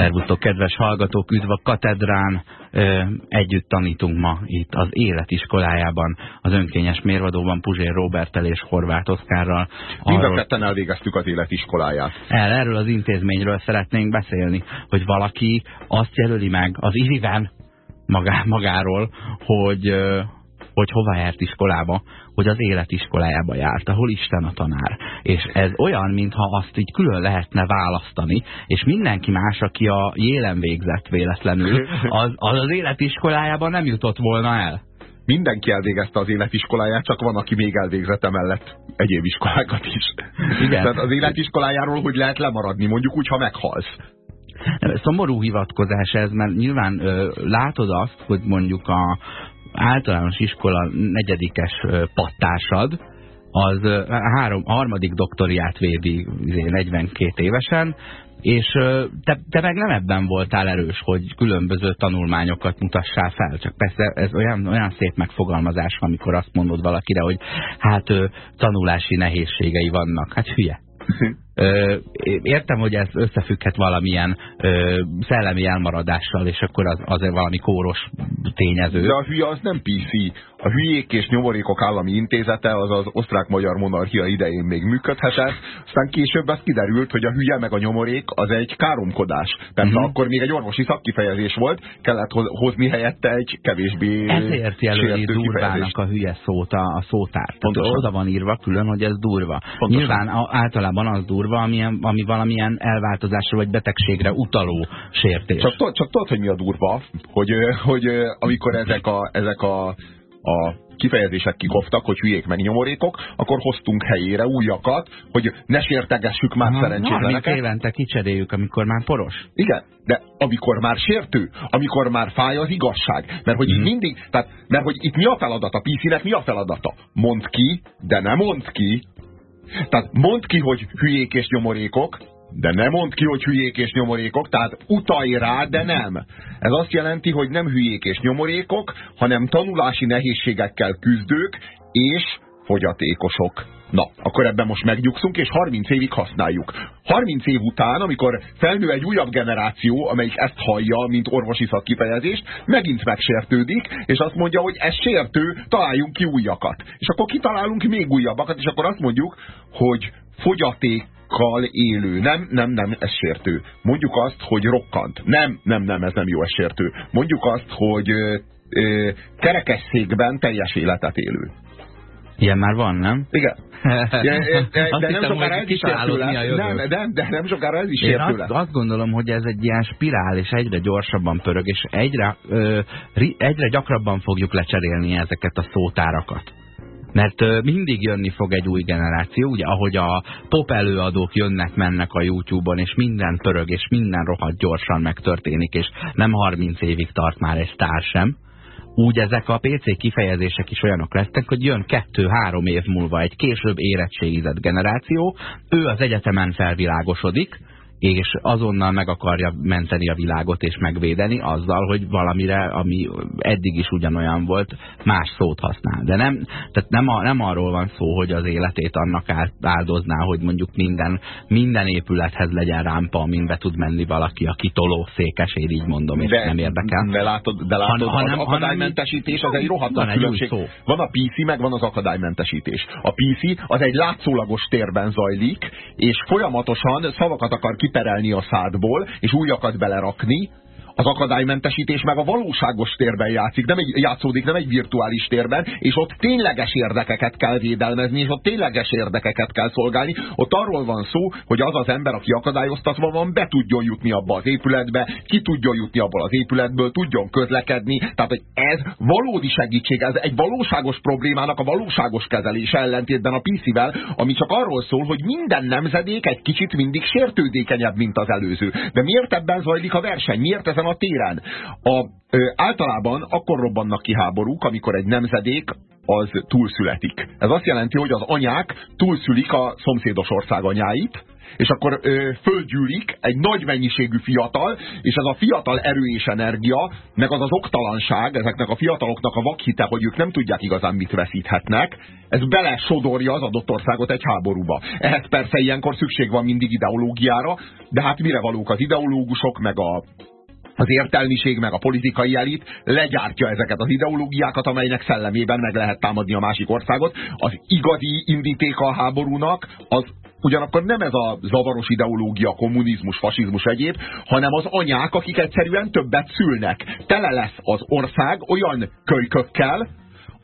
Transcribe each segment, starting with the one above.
Szervusztok, kedves hallgatók, üdv a katedrán! Együtt tanítunk ma itt az életiskolájában, az önkényes mérvadóban Puzsér Robertel és Horváth Oszkárral. Mind a ketten elvégeztük az életiskoláját. El, erről az intézményről szeretnénk beszélni, hogy valaki azt jelöli meg az iriven magá, magáról, hogy, hogy hova járt iskolába, hogy az életiskolájába járt, ahol Isten a tanár. És ez olyan, mintha azt így külön lehetne választani, és mindenki más, aki a jélen végzett véletlenül, az az, az életiskolájában nem jutott volna el. Mindenki elvégezte az életiskoláját, csak van, aki még elvégzett emellett egyéb iskolákat is. Igen. Tehát az életiskolájáról hogy lehet lemaradni, mondjuk úgy, ha meghalsz. Szomorú hivatkozás ez, mert nyilván ö, látod azt, hogy mondjuk a, általános iskola negyedikes pattársad, az három, a harmadik doktoriát védi 42 izé, évesen, és te, te meg nem ebben voltál erős, hogy különböző tanulmányokat mutassál fel. Csak persze ez olyan, olyan szép megfogalmazás, amikor azt mondod valakire, hogy hát tanulási nehézségei vannak. Hát hülye. Értem, hogy ez összefügghet valamilyen szellemi elmaradással, és akkor az, az valami kóros tényező. De a hülye az nem PC. A hülyék és nyomorékok állami intézete az az osztrák-magyar monarchia idején még működhetett, aztán később az kiderült, hogy a hülye meg a nyomorék az egy káromkodás. Tehát uh mhm. -huh. akkor még egy orvosi szakkifejezés volt, kellett hozni helyette egy kevésbé Ezért jelöli durvának a hülye szót a, a szótár. Tehát oda van írva külön, hogy ez durva. Pontosan. Nyilván általában az durva, durva, ami, ami valamilyen elváltozásra vagy betegségre utaló sértés. Csak, csak tudod, hogy mi a durva? Hogy, hogy amikor ezek a, ezek a, a kifejezések kikoptak, hogy hülyék meg nyomorékok, akkor hoztunk helyére újakat, hogy ne sértegessük már Aha, szerencsétleneket. Na, évente kicseréljük, amikor már poros. Igen, de amikor már sértő, amikor már fáj az igazság. Mert hogy mm. mindig, tehát, mert hogy itt mi a feladat a PC-nek, mi a feladata? Mond ki, de nem mond ki, tehát mondd ki, hogy hülyék és nyomorékok, de nem mondd ki, hogy hülyék és nyomorékok, tehát utalj rá, de nem. Ez azt jelenti, hogy nem hülyék és nyomorékok, hanem tanulási nehézségekkel küzdők és fogyatékosok. Na, akkor ebben most megnyugszunk, és 30 évig használjuk. 30 év után, amikor felnő egy újabb generáció, amelyik ezt hallja, mint orvosi szakkifejezést, megint megsértődik, és azt mondja, hogy ez sértő, találjunk ki újakat. És akkor kitalálunk még újabbakat, és akkor azt mondjuk, hogy fogyaték élő. Nem, nem, nem, ez sértő. Mondjuk azt, hogy rokkant. Nem, nem, nem, ez nem jó, ez sértő. Mondjuk azt, hogy ö, kerekesszékben teljes életet élő. Ilyen már van, nem? Igen. De, de, de, nem sokára ez is Nem, de, de nem sokára ez is Én azt, azt gondolom, hogy ez egy ilyen spirál, és egyre gyorsabban pörög, és egyre, ö, egyre gyakrabban fogjuk lecserélni ezeket a szótárakat. Mert ö, mindig jönni fog egy új generáció, ugye ahogy a pop előadók jönnek-mennek a YouTube-on, és minden pörög, és minden rohadt gyorsan megtörténik, és nem 30 évig tart már egy sztár sem úgy ezek a PC kifejezések is olyanok lesznek, hogy jön kettő-három év múlva egy később érettségizett generáció, ő az egyetemen felvilágosodik, és azonnal meg akarja menteni a világot és megvédeni azzal, hogy valamire, ami eddig is ugyanolyan volt, más szót használ. De nem, tehát nem, a, nem arról van szó, hogy az életét annak áldozná, hogy mondjuk minden, minden épülethez legyen rámpa, amin be tud menni valaki, a kitoló székes, én így mondom, és de, nem érdekel. De látod, de látod Han, hanem, az akadálymentesítés az egy rohadt van különbség. Szó. Van a PC, meg van az akadálymentesítés. A PC az egy látszólagos térben zajlik, és folyamatosan szavakat akar kiperelni a szádból, és újakat belerakni, az akadálymentesítés meg a valóságos térben játszik, nem egy, játszódik, nem egy virtuális térben, és ott tényleges érdekeket kell védelmezni, és ott tényleges érdekeket kell szolgálni. Ott arról van szó, hogy az az ember, aki akadályoztatva van, be tudjon jutni abba az épületbe, ki tudjon jutni abból az épületből, tudjon közlekedni. Tehát, hogy ez valódi segítség, ez egy valóságos problémának a valóságos kezelése ellentétben a PC-vel, ami csak arról szól, hogy minden nemzedék egy kicsit mindig sértődékenyebb, mint az előző. De miért ebben zajlik a verseny? Miért ezen a téren. A, ö, általában akkor robbannak ki háborúk, amikor egy nemzedék az túlszületik. Ez azt jelenti, hogy az anyák túlszülik a szomszédos ország anyáit, és akkor ö, földgyűlik egy nagy mennyiségű fiatal, és ez a fiatal erő és energia, meg az az oktalanság, ezeknek a fiataloknak a vakhite, hogy ők nem tudják igazán mit veszíthetnek, ez bele sodorja az adott országot egy háborúba. Ehhez persze ilyenkor szükség van mindig ideológiára, de hát mire valók az ideológusok, meg a az értelmiség, meg a politikai elit legyártja ezeket az ideológiákat, amelynek szellemében meg lehet támadni a másik országot. Az igazi indítéka a háborúnak az ugyanakkor nem ez a zavaros ideológia, kommunizmus, fasizmus egyéb, hanem az anyák, akik egyszerűen többet szülnek. Tele lesz az ország olyan kölykökkel,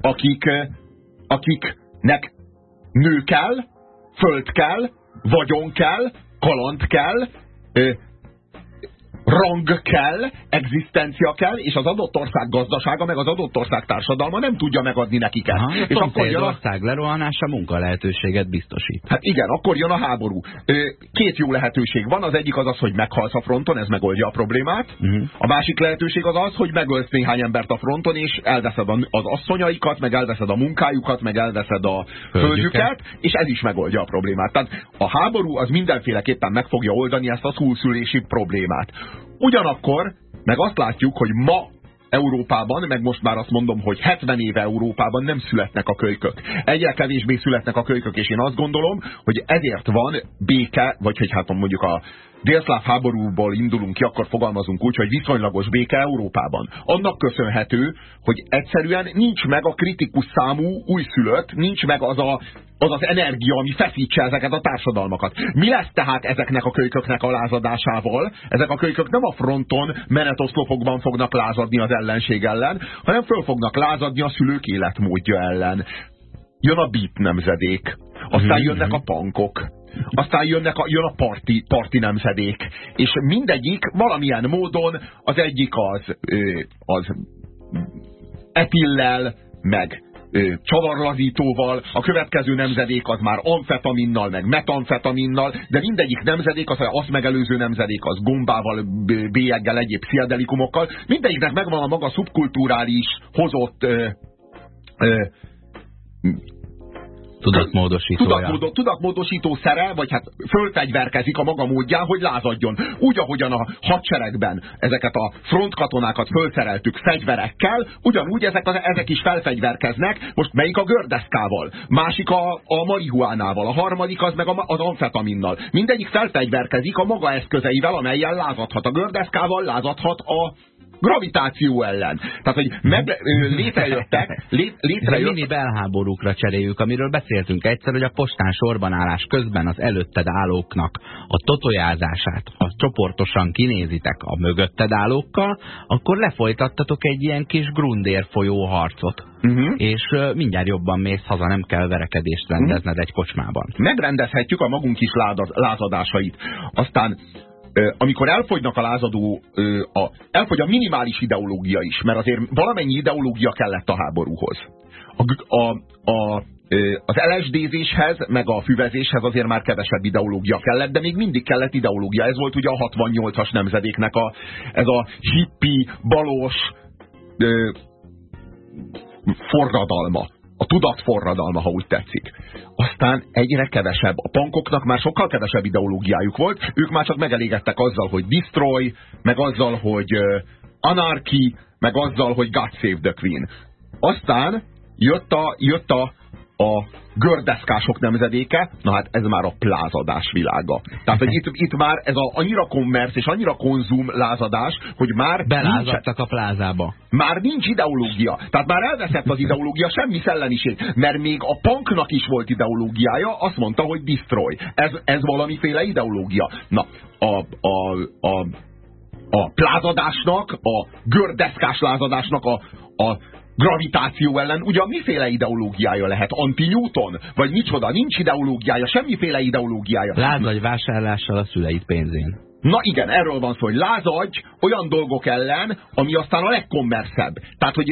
akik, akiknek nő kell, föld kell, vagyon kell, kaland kell, rang kell, egzisztencia kell, és az adott ország gazdasága, meg az adott ország társadalma nem tudja megadni nekik ezt. Aha, és akkor jön a... ország lerohanása munka lehetőséget biztosít. Hát igen, akkor jön a háború. Két jó lehetőség van, az egyik az az, hogy meghalsz a fronton, ez megoldja a problémát. Uh mhm. -huh. A másik lehetőség az az, hogy megölsz néhány embert a fronton, és elveszed az asszonyaikat, meg elveszed a munkájukat, meg elveszed a földjüket, és ez is megoldja a problémát. Tehát a háború az mindenféleképpen meg fogja oldani ezt a szúszülési problémát. Ugyanakkor meg azt látjuk, hogy ma Európában, meg most már azt mondom, hogy 70 éve Európában nem születnek a kölykök. Egyre kevésbé születnek a kölykök, és én azt gondolom, hogy ezért van béke, vagy hogy hát mondjuk a délszláv háborúból indulunk ki, akkor fogalmazunk úgy, hogy viszonylagos béke Európában. Annak köszönhető, hogy egyszerűen nincs meg a kritikus számú újszülött, nincs meg az a az az energia, ami feszítse ezeket a társadalmakat. Mi lesz tehát ezeknek a kölyköknek a lázadásával? Ezek a kölykök nem a fronton menetoszlopokban fognak lázadni az ellenség ellen, hanem föl fognak lázadni a szülők életmódja ellen. Jön a beat nemzedék, aztán -hmm. jönnek a pankok, aztán jönnek a, jön a parti, parti nemzedék, és mindegyik valamilyen módon az egyik az, az etillel, meg csavarlazítóval, a következő nemzedék az már amfetaminnal, meg metamfetaminnal, de mindegyik nemzedék, az azt megelőző nemzedék az gombával, bélyeggel, egyéb pszichedelikumokkal, mindegyiknek megvan a maga szubkulturális hozott ö, ö, Tudatmódosító. Tudatmódo, tudatmódosító szere, vagy hát fölfegyverkezik a maga módján, hogy lázadjon. Úgy, ahogyan a hadseregben ezeket a frontkatonákat fölszereltük fegyverekkel, ugyanúgy ezek, az, ezek is felfegyverkeznek. Most melyik a gördeszkával? Másik a, a marihuánával, a harmadik az meg a, az amfetaminnal. Mindegyik felfegyverkezik a maga eszközeivel, amelyen lázadhat. A gördeszkával lázadhat a gravitáció ellen. Tehát, hogy meg, létrejöttek, lé, létrejött... Mini belháborúkra cseréljük, amiről beszéltünk egyszer, hogy a postán sorbanállás közben az előtted állóknak a totojázását, ha csoportosan kinézitek a mögötted állókkal, akkor lefolytattatok egy ilyen kis grundér folyó harcot. Uh mhm. -huh. És mindjárt jobban mész haza, nem kell verekedést rendezned uh mhm. -huh. egy kocsmában. Megrendezhetjük a magunk is lázadásait. Aztán amikor elfogynak a lázadó, a, elfogy a minimális ideológia is, mert azért valamennyi ideológia kellett a háborúhoz. A, a, a, az LSD-zéshez, meg a füvezéshez azért már kevesebb ideológia kellett, de még mindig kellett ideológia. Ez volt ugye a 68-as nemzedéknek a, ez a hippi, balos ö, forradalma a tudatforradalma, ha úgy tetszik. Aztán egyre kevesebb. A pankoknak már sokkal kevesebb ideológiájuk volt, ők már csak megelégedtek azzal, hogy destroy, meg azzal, hogy anarchy, meg azzal, hogy God save the Queen. Aztán jött a, jött a a gördeszkások nemzedéke, na hát ez már a plázadás világa. Tehát, hogy itt, itt már ez a, annyira kommersz és annyira konzum lázadás, hogy már belázadtak nincs, a plázába. Már nincs ideológia. Tehát már elveszett az ideológia, semmi szellemiség. Mert még a punknak is volt ideológiája, azt mondta, hogy destroy. Ez, ez valamiféle ideológia. Na, a, a, a, a plázadásnak, a gördeszkás lázadásnak a, a gravitáció ellen ugyan miféle ideológiája lehet? Anti-Newton? Vagy micsoda? Nincs ideológiája, semmiféle ideológiája. Lázadj vásárlással a szüleid pénzén. Na igen, erről van szó, hogy lázadj olyan dolgok ellen, ami aztán a legkommerszebb. Tehát, hogy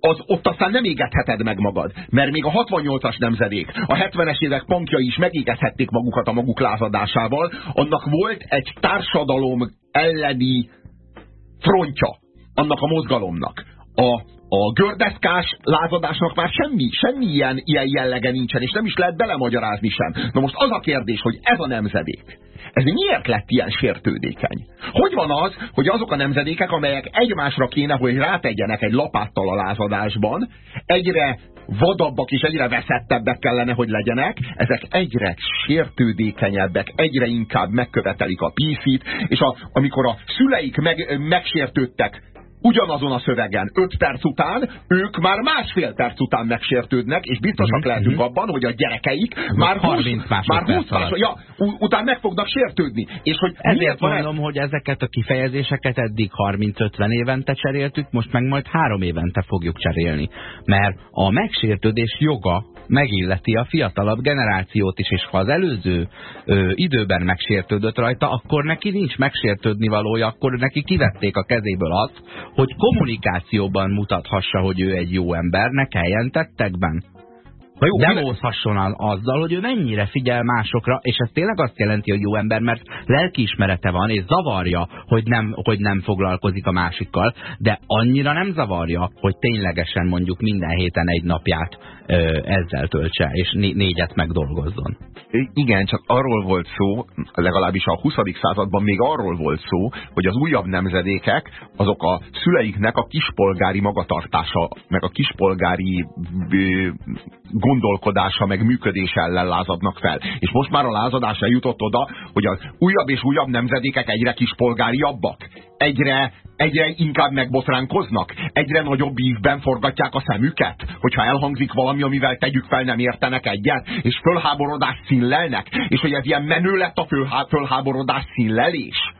az, ott aztán nem égetheted meg magad. Mert még a 68-as nemzedék, a 70-es évek pankja is megégethették magukat a maguk lázadásával. Annak volt egy társadalom elleni frontja annak a mozgalomnak. A, a gördeszkás lázadásnak már semmi, semmi ilyen, ilyen jellege nincsen, és nem is lehet belemagyarázni sem. Na most az a kérdés, hogy ez a nemzedék, ez miért lett ilyen sértődékeny? Hogy van az, hogy azok a nemzedékek, amelyek egymásra kéne, hogy rátegyenek egy lapáttal a lázadásban, egyre vadabbak és egyre veszettebbek kellene, hogy legyenek, ezek egyre sértődékenyebbek, egyre inkább megkövetelik a pífit, és a, amikor a szüleik meg, megsértődtek ugyanazon a szövegen 5 perc után, ők már másfél perc után megsértődnek, és biztosak mm-hmm. lehetünk abban, hogy a gyerekeik már 30 másodperc, már 20 másodperc ja, után meg fognak sértődni. És hogy Ezért mondom, ez? hogy ezeket a kifejezéseket eddig 30-50 évente cseréltük, most meg majd három évente fogjuk cserélni. Mert a megsértődés joga megilleti a fiatalabb generációt is, és ha az előző ö, időben megsértődött rajta, akkor neki nincs megsértődni valója, akkor neki kivették a kezéből azt, hogy kommunikációban mutathassa, hogy ő egy jó ember, ne kelljen tettekben. Na jó, Demózhasson azzal, hogy ő mennyire figyel másokra, és ez tényleg azt jelenti, hogy jó ember, mert lelkiismerete van, és zavarja, hogy nem, hogy nem foglalkozik a másikkal, de annyira nem zavarja, hogy ténylegesen mondjuk minden héten egy napját ezzel töltse, és négyet megdolgozzon. Igen, csak arról volt szó, legalábbis a 20. században még arról volt szó, hogy az újabb nemzedékek azok a szüleiknek a kispolgári magatartása, meg a kispolgári gondolkodása, meg működése ellen lázadnak fel. És most már a lázadás eljutott oda, hogy az újabb és újabb nemzedékek egyre kispolgáriabbak, egyre egyre inkább megbotránkoznak, egyre nagyobb ívben forgatják a szemüket, hogyha elhangzik valami, amivel tegyük fel nem értenek egyet, és fölháborodás színlelnek, és hogy ez ilyen menő lett a fölháborodás színlelés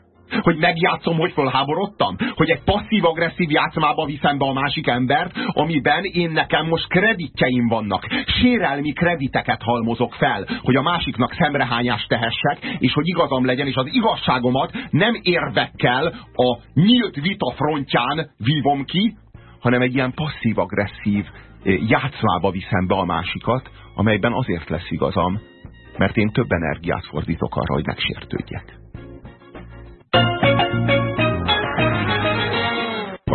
hogy megjátszom, hogy fölháborodtam? Hogy egy passzív-agresszív játszmába viszem be a másik embert, amiben én nekem most kreditjeim vannak. Sérelmi krediteket halmozok fel, hogy a másiknak szemrehányást tehessek, és hogy igazam legyen, és az igazságomat nem érvekkel a nyílt vita frontján vívom ki, hanem egy ilyen passzív-agresszív eh, játszmába viszem be a másikat, amelyben azért lesz igazam, mert én több energiát fordítok arra, hogy megsértődjek.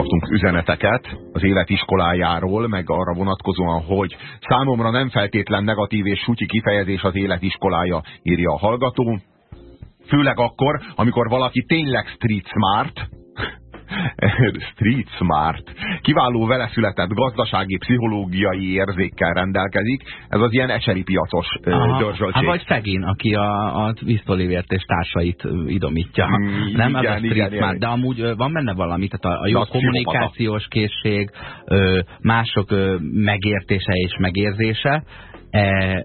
Kaptunk üzeneteket az életiskolájáról, meg arra vonatkozóan, hogy számomra nem feltétlen negatív és sutyi kifejezés az életiskolája, írja a hallgató. Főleg akkor, amikor valaki tényleg street smart, Street Smart. Kiváló vele született gazdasági, pszichológiai érzékkel rendelkezik. Ez az ilyen eseri piacos dörzsöltség. Hát vagy Fegin, aki a, a Visztolivért és társait idomítja. Mm, nem igen, ez a Street igen, Smart, igen. de amúgy van benne valami, tehát a, a jó kommunikációs készség, mások megértése és megérzése, e,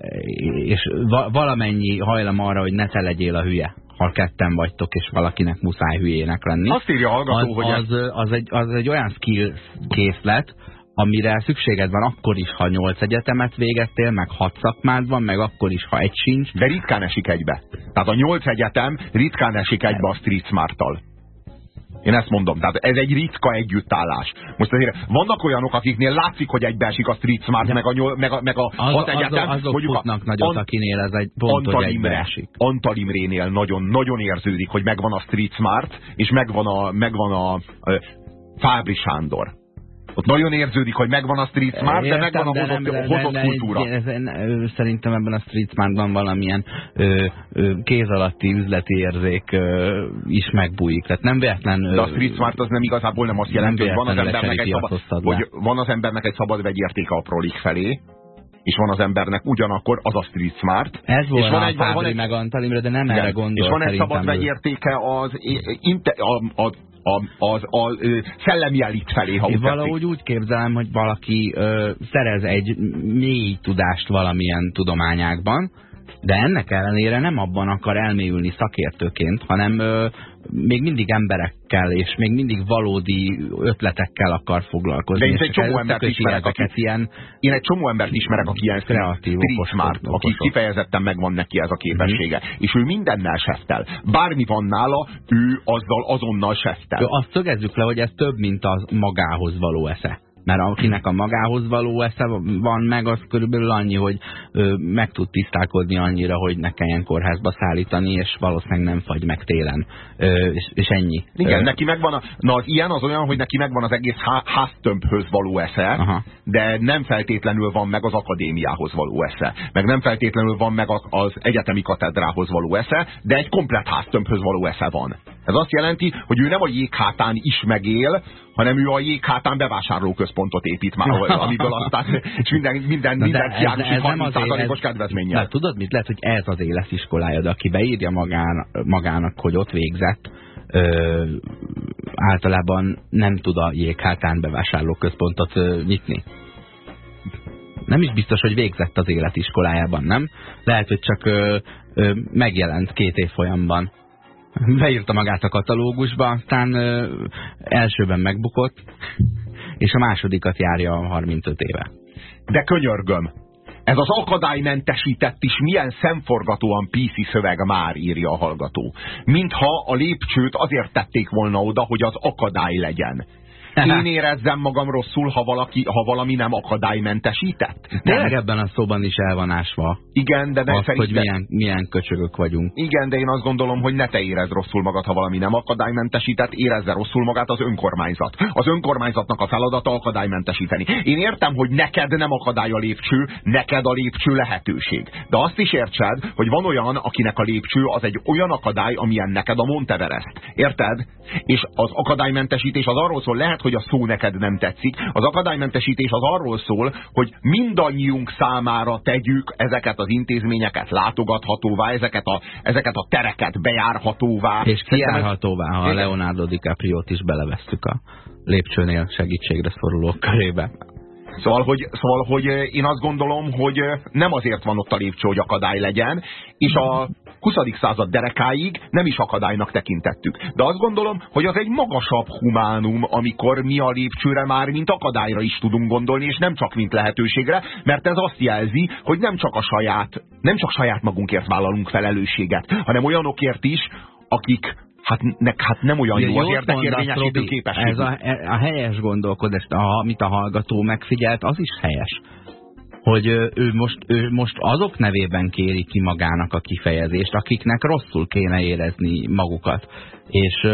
és valamennyi hajlam arra, hogy ne te legyél a hülye ha ketten vagytok, és valakinek muszáj hülyének lenni. Azt írja a hallgató, az, hogy... Az, az, egy, az egy olyan skill készlet, amire szükséged van akkor is, ha nyolc egyetemet végeztél, meg hat szakmád van, meg akkor is, ha egy sincs. De ritkán esik egybe. Tehát a nyolc egyetem ritkán esik egybe a Street Smart-tal. Én ezt mondom, tehát ez egy ritka együttállás. Most azért vannak olyanok, akiknél látszik, hogy egybeesik a Street Smart, meg a, nyol, meg a, meg a az, hat egyetem. Azok mondjuk futnak a, nagyot, akinél ez egy pont, Antal hogy egybeesik. Antal Imrénél nagyon, nagyon érződik, hogy megvan a Street Smart, és megvan a, megvan a, a Fábri Sándor. Ott nagyon érződik, hogy megvan a street smart, Értem, de megvan a de hozott, nem, hozott de, kultúra. Ez, ez, szerintem ebben a street smartban valamilyen ö, ö, kéz alatti üzleti érzék ö, is megbújik. Tehát nem véletlen... De a street smart az nem igazából nem azt jelenti, hogy van az, embernek egy szabad, hogy van az embernek egy szabad vegyértéke a prolik felé, és van az embernek ugyanakkor az a street smart. Ez volt és van egy, van egy, meg Antalimre, de nem igen, erre gondol. És van egy szabad vegyértéke az, a, a, a, az a, a szellemi elit felé, ha Én valahogy úgy képzelem, hogy valaki ö, szerez egy mély tudást valamilyen tudományákban, de ennek ellenére nem abban akar elmélyülni szakértőként, hanem ö, még mindig emberekkel, és még mindig valódi ötletekkel akar foglalkozni. De én egy csomó embert ismerek, aki, ilyen, én egy csomó embert ismerek, aki ilyen kreatív, okos, okos, aki kifejezetten megvan neki ez a képessége. Mm -hmm. És ő mindennel seftel. Bármi van nála, ő azzal azonnal seftel. Azt szögezzük le, hogy ez több, mint a magához való esze. Mert akinek a magához való esze van meg, az körülbelül annyi, hogy ö, meg tud tisztálkodni annyira, hogy ne kelljen kórházba szállítani, és valószínűleg nem fagy meg télen. Ö, és, és ennyi. Igen, ö, neki megvan a, na az ilyen az olyan, hogy neki megvan az egész há, háztömbhöz való esze, Aha. de nem feltétlenül van meg az akadémiához való esze. Meg nem feltétlenül van meg az, egyetemi katedrához való esze, de egy komplet háztömbhöz való esze van. Ez azt jelenti, hogy ő nem a jéghátán is megél, hanem ő a jéghátán bevásárlóközpontot épít már, amiből aztán és minden, minden, Na minden kiárusít 30%-os kedvezménnyel. De tudod mit? Lehet, hogy ez az életiskolája, de aki beírja magán, magának, hogy ott végzett, ö, általában nem tud a jéghátán bevásárlóközpontot ö, nyitni. Nem is biztos, hogy végzett az életiskolájában, nem? Lehet, hogy csak ö, ö, megjelent két évfolyamban beírta magát a katalógusba, aztán elsőben megbukott, és a másodikat járja 35 éve. De könyörgöm, ez az akadálymentesített is milyen szemforgatóan PC szöveg már írja a hallgató. Mintha a lépcsőt azért tették volna oda, hogy az akadály legyen. Én érezzem magam rosszul, ha, valaki, ha valami nem akadálymentesített. Tényleg ebben a szóban is el van ásva. Igen, de... Az, hogy milyen, milyen köcsögök vagyunk. Igen, de én azt gondolom, hogy ne te érezd rosszul magad, ha valami nem akadálymentesített, érezze rosszul magát az önkormányzat. Az önkormányzatnak a feladata akadálymentesíteni. Én értem, hogy neked nem akadály a lépcső, neked a lépcső lehetőség. De azt is értsed, hogy van olyan, akinek a lépcső az egy olyan akadály, amilyen neked a Monteverest. Érted? És az akadálymentesítés az arról szól, lehet, hogy a szó neked nem tetszik. Az akadálymentesítés az arról szól, hogy mindannyiunk számára tegyük ezeket az intézményeket látogathatóvá, ezeket a, ezeket a tereket bejárhatóvá. És kijárhatóvá, ha a Leonardo DiCaprio-t is belevesztük a lépcsőnél segítségre szorulók körébe. Szóval hogy, szóval, hogy én azt gondolom, hogy nem azért van ott a lépcső, hogy akadály legyen, és a 20. század derekáig nem is akadálynak tekintettük. De azt gondolom, hogy az egy magasabb humánum, amikor mi a lépcsőre már mint akadályra is tudunk gondolni, és nem csak mint lehetőségre, mert ez azt jelzi, hogy nem csak a saját, nem csak saját magunkért vállalunk felelősséget, hanem olyanokért is, akik hát, ne, hát nem olyan jó, jó az érdekérvényesítő képesség. Ez a, a helyes gondolkodás, amit a hallgató megfigyelt, az is helyes hogy ő most, ő most azok nevében kéri ki magának a kifejezést, akiknek rosszul kéne érezni magukat. És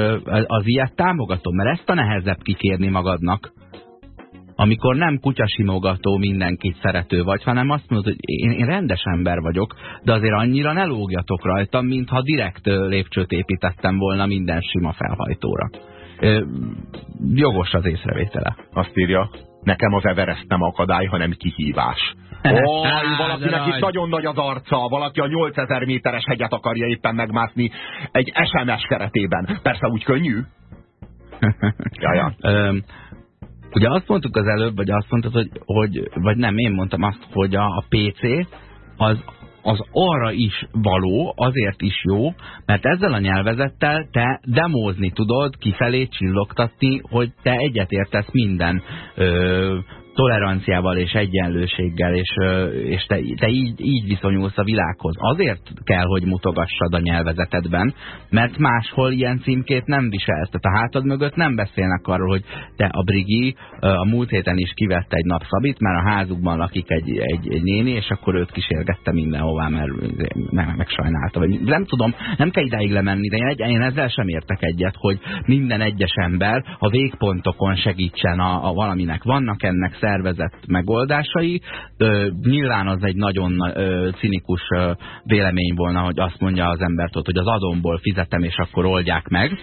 az ilyet támogatom, mert ezt a nehezebb kikérni magadnak, amikor nem kutyasimogató mindenkit szerető vagy, hanem azt mondod, hogy én, én rendes ember vagyok, de azért annyira ne lógjatok rajtam, mintha direkt lépcsőt építettem volna minden sima felhajtóra. Jogos az észrevétele. Azt írja, Nekem az Everest nem akadály, hanem kihívás. Ó, valakinek itt nagyon nagy az arca, valaki a 8000 méteres hegyet akarja éppen megmászni egy SMS keretében. Persze úgy könnyű. Jaja. Ugye azt mondtuk az előbb, vagy azt mondtad, hogy, hogy vagy nem, én mondtam azt, hogy a, a PC az az arra is való, azért is jó, mert ezzel a nyelvezettel te demózni tudod, kifelé csillogtatni, hogy te egyetértesz minden ö, toleranciával és egyenlőséggel, és, és te, te így, így viszonyulsz a világhoz. Azért kell, hogy mutogassad a nyelvezetedben, mert máshol ilyen címkét nem viselsz. Tehát a hátad mögött nem beszélnek arról, hogy te a Brigi a múlt héten is kivette egy napszabit, mert a házukban lakik egy, egy, egy néni, és akkor őt kísérgette mindenhová, mert meg, megsajnálta. Vagy nem tudom, nem kell ideig lemenni, de én, egy, én ezzel sem értek egyet, hogy minden egyes ember a végpontokon segítsen a, a valaminek. Vannak ennek szervezett megoldásai. Nyilván az egy nagyon cinikus vélemény volna, hogy azt mondja az embert ott, hogy az adomból fizetem, és akkor oldják meg.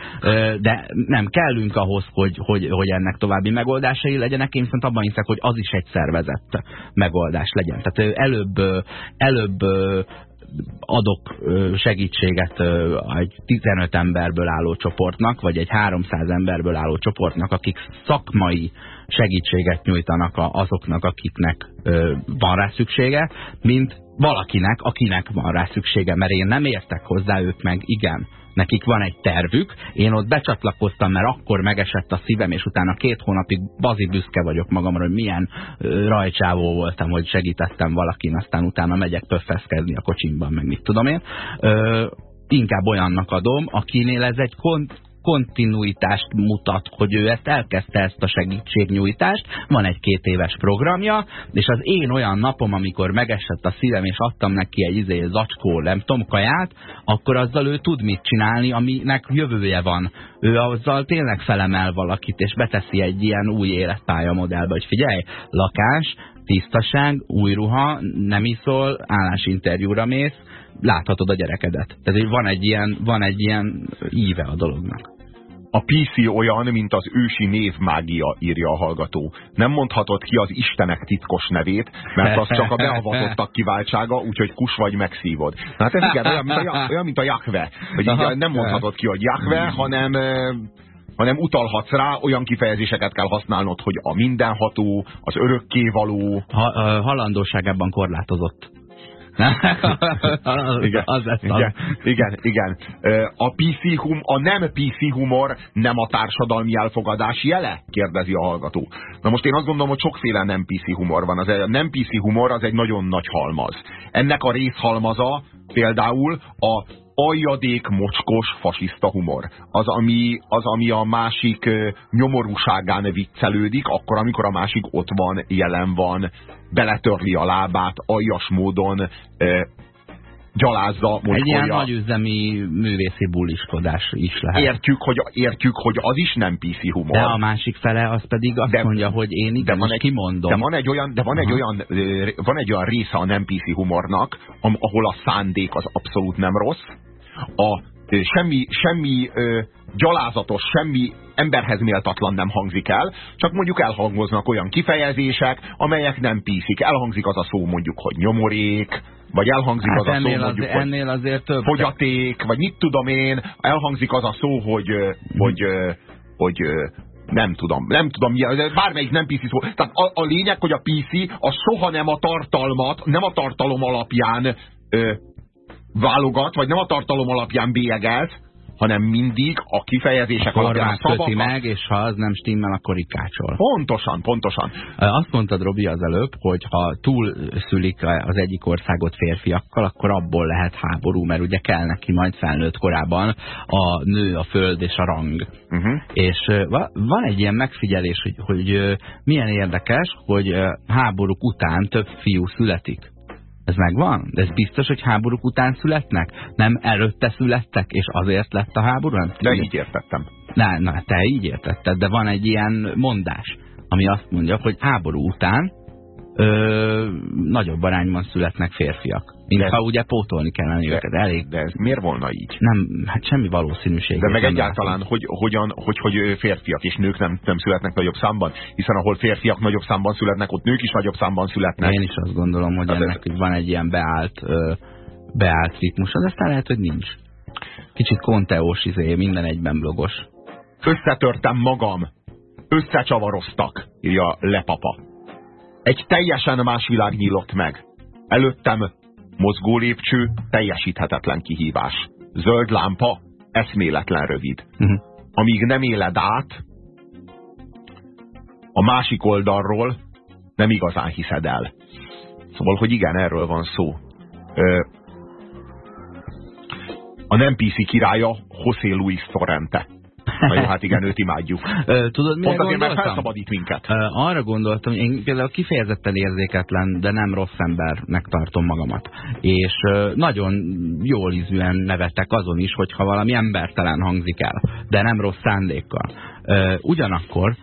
De nem kellünk ahhoz, hogy, hogy, hogy ennek további megoldásai legyenek. Én viszont abban hiszek, hogy az is egy szervezett megoldás legyen. Tehát előbb, előbb adok segítséget egy 15 emberből álló csoportnak, vagy egy 300 emberből álló csoportnak, akik szakmai segítséget nyújtanak azoknak, akiknek van rá szüksége, mint valakinek, akinek van rá szüksége, mert én nem értek hozzá, ők meg igen. Nekik van egy tervük, én ott becsatlakoztam, mert akkor megesett a szívem, és utána két hónapig bazi büszke vagyok magamra, hogy milyen rajcsávó voltam, hogy segítettem valakin, aztán utána megyek pöffeszkezni a kocsimban, meg mit tudom én. Ö, inkább olyannak adom, akinél ez egy kontinuitást mutat, hogy ő ezt elkezdte ezt a segítségnyújtást, van egy két éves programja, és az én olyan napom, amikor megesett a szívem, és adtam neki egy izé zacskó, nem tudom, kaját, akkor azzal ő tud mit csinálni, aminek jövője van. Ő azzal tényleg felemel valakit, és beteszi egy ilyen új életpálya modellbe, hogy figyelj, lakás, tisztaság, új ruha, nem iszol, állásinterjúra mész, láthatod a gyerekedet. Tehát van egy ilyen, van egy ilyen íve a dolognak. A PC olyan, mint az ősi névmágia, írja a hallgató. Nem mondhatod ki az Istenek titkos nevét, mert az csak a beavatottak kiváltsága, úgyhogy kus vagy megszívod. Na hát ez igen, olyan, mint a, olyan, mint a Jakve. Hogy nem mondhatod ki, hogy Jakve, hanem hanem utalhatsz rá, olyan kifejezéseket kell használnod, hogy a mindenható, az örökkévaló. Ha, halandóságában korlátozott. igen, az lesz igen, igen, igen. A, PC hum, a nem PC humor nem a társadalmi elfogadás jele? Kérdezi a hallgató. Na most én azt gondolom, hogy sokféle nem PC humor van. Az a nem PC humor az egy nagyon nagy halmaz. Ennek a részhalmaza például a aljadék mocskos fasiszta humor. Az ami, az, ami a másik nyomorúságán viccelődik, akkor, amikor a másik ott van, jelen van, beletörli a lábát, aljas módon gyalázza, mocskolja. Egy ilyen nagyüzemi művészi bulliskodás is lehet. Értjük hogy, értjük, hogy az is nem PC humor. De a másik fele az pedig azt de, mondja, hogy én igen, van egy, kimondom. De van egy olyan, de van egy olyan, van egy olyan része a nem PC humornak, ahol a szándék az abszolút nem rossz, a semmi, semmi ö, gyalázatos, semmi emberhez méltatlan nem hangzik el, csak mondjuk elhangoznak olyan kifejezések, amelyek nem píszik. Elhangzik az a szó mondjuk, hogy nyomorék, vagy elhangzik hát az a szó mondjuk, az, ennél azért több. fogyaték, vagy mit tudom én, elhangzik az a szó, hogy, hogy, hogy, hogy nem tudom, nem tudom, bármelyik nem PC szó. Tehát a, a lényeg, hogy a PC az soha nem a tartalmat, nem a tartalom alapján ö, válogat, vagy nem a tartalom alapján bélyegelt, hanem mindig a kifejezések a alapján szavakat. meg, és ha az nem stimmel, akkor ikácsol. Pontosan, pontosan. Azt mondtad, Robi, az előbb, hogy ha túl szülik az egyik országot férfiakkal, akkor abból lehet háború, mert ugye kell neki majd felnőtt korában a nő, a föld és a rang. Uh mhm. -huh. És van egy ilyen megfigyelés, hogy, hogy milyen érdekes, hogy háborúk után több fiú születik. Ez megvan? De ez biztos, hogy háborúk után születnek? Nem előtte születtek, és azért lett a háború? Nem? De így értettem. Na, na, te így értetted, de van egy ilyen mondás, ami azt mondja, hogy háború után ö, nagyobb arányban születnek férfiak. Mint ha ugye pótolni kellene őket. Elég. De ez miért volna így? Nem, hát semmi valószínűség. De meg egyáltalán, hogy, hogyan, hogy, hogy férfiak és nők nem, nem születnek nagyobb számban, hiszen ahol férfiak nagyobb számban születnek, ott nők is nagyobb számban születnek. Én is azt gondolom, hogy hát ennek ez... van egy ilyen beállt, beállt ritmus, az aztán lehet, hogy nincs. Kicsit konteós izé, minden egyben blogos. Összetörtem magam. Összecsavaroztak, írja Lepapa. Egy teljesen más világ nyílott meg. Előttem mozgó lépcső, teljesíthetetlen kihívás. Zöld lámpa, eszméletlen rövid. Uh mhm. -huh. Amíg nem éled át, a másik oldalról nem igazán hiszed el. Szóval, hogy igen, erről van szó. Ö, a nem PC királya José Luis Torrente. Na jó, hát igen, őt imádjuk. Tudod, mire Pont azért, mert felszabadít minket. Arra gondoltam, hogy én például kifejezetten érzéketlen, de nem rossz embernek tartom magamat. És nagyon jól ízűen nevettek azon is, hogyha valami embertelen hangzik el, de nem rossz szándékkal. Ugyanakkor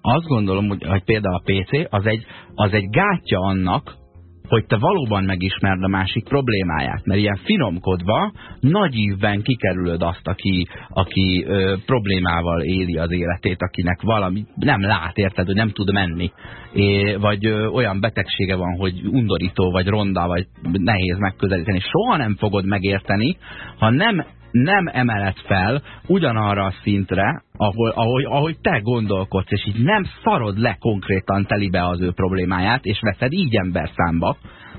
azt gondolom, hogy, hogy például a PC az egy, az egy gátja annak, hogy te valóban megismerd a másik problémáját, mert ilyen finomkodva, nagy ívben kikerülöd azt, aki, aki ö, problémával éli az életét, akinek valami nem lát, érted, hogy nem tud menni, é, vagy ö, olyan betegsége van, hogy undorító, vagy ronda, vagy nehéz megközelíteni. Soha nem fogod megérteni, ha nem nem emeled fel ugyanarra a szintre, ahol, ahogy, ahogy te gondolkodsz, és így nem szarod le konkrétan telibe az ő problémáját, és veszed így ember számba,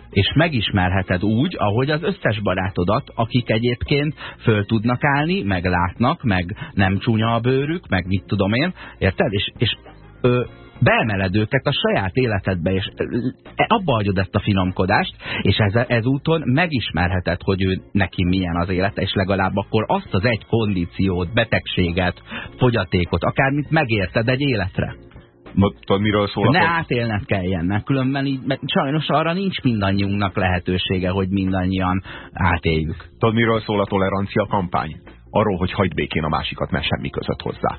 és megismerheted úgy, ahogy az összes barátodat, akik egyébként föl tudnak állni, meg látnak, meg nem csúnya a bőrük, meg mit tudom én, érted? És, és ö, beemeled őket a saját életedbe, és abba hagyod ezt a finomkodást, és ez, ezúton megismerheted, hogy ő neki milyen az élete, és legalább akkor azt az egy kondíciót, betegséget, fogyatékot, akármit megérted egy életre. Tudod, miről szól? Ne átélned kelljen, mert különben így, mert sajnos arra nincs mindannyiunknak lehetősége, hogy mindannyian átéljük. Tudod, miről szól a tolerancia kampány? Arról, hogy hagyd békén a másikat, mert semmi között hozzá.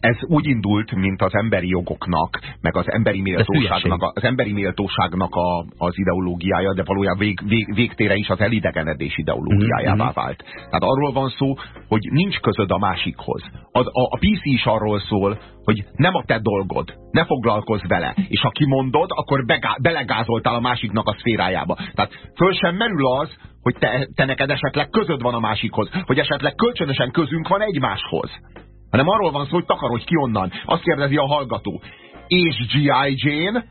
Ez úgy indult, mint az emberi jogoknak, meg az emberi méltóságnak, az emberi méltóságnak a, az ideológiája, de valójában vég, vég, végtére is az elidegenedés ideológiájává mhm. vált. Tehát arról van szó, hogy nincs közöd a másikhoz. A, a, a PC is arról szól, hogy nem a te dolgod, ne foglalkozz vele, és ha kimondod, akkor begá, belegázoltál a másiknak a szférájába. Tehát föl sem merül az, hogy te, te neked esetleg közöd van a másikhoz, hogy esetleg kölcsönösen közünk van egymáshoz. Hanem arról van szó, hogy takarodj ki onnan. Azt kérdezi a hallgató. És G.I. Jane,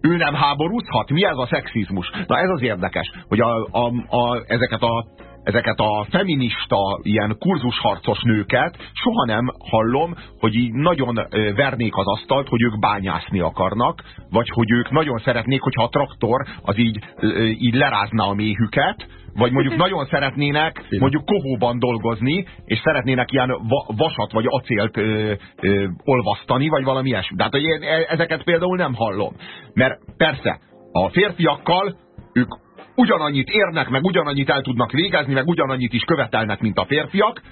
ő nem háborúzhat? Mi ez a szexizmus? Na ez az érdekes, hogy a, a, a, ezeket a ezeket a feminista, ilyen kurzusharcos nőket soha nem hallom, hogy így nagyon vernék az asztalt, hogy ők bányászni akarnak, vagy hogy ők nagyon szeretnék, hogyha a traktor az így, így lerázna a méhüket, vagy mondjuk nagyon szeretnének mondjuk kohóban dolgozni, és szeretnének ilyen va vasat vagy acélt ö, ö, olvasztani, vagy valami ilyesmi. De hát hogy én e, ezeket például nem hallom. Mert persze, a férfiakkal ők ugyanannyit érnek, meg ugyanannyit el tudnak végezni, meg ugyanannyit is követelnek, mint a férfiak,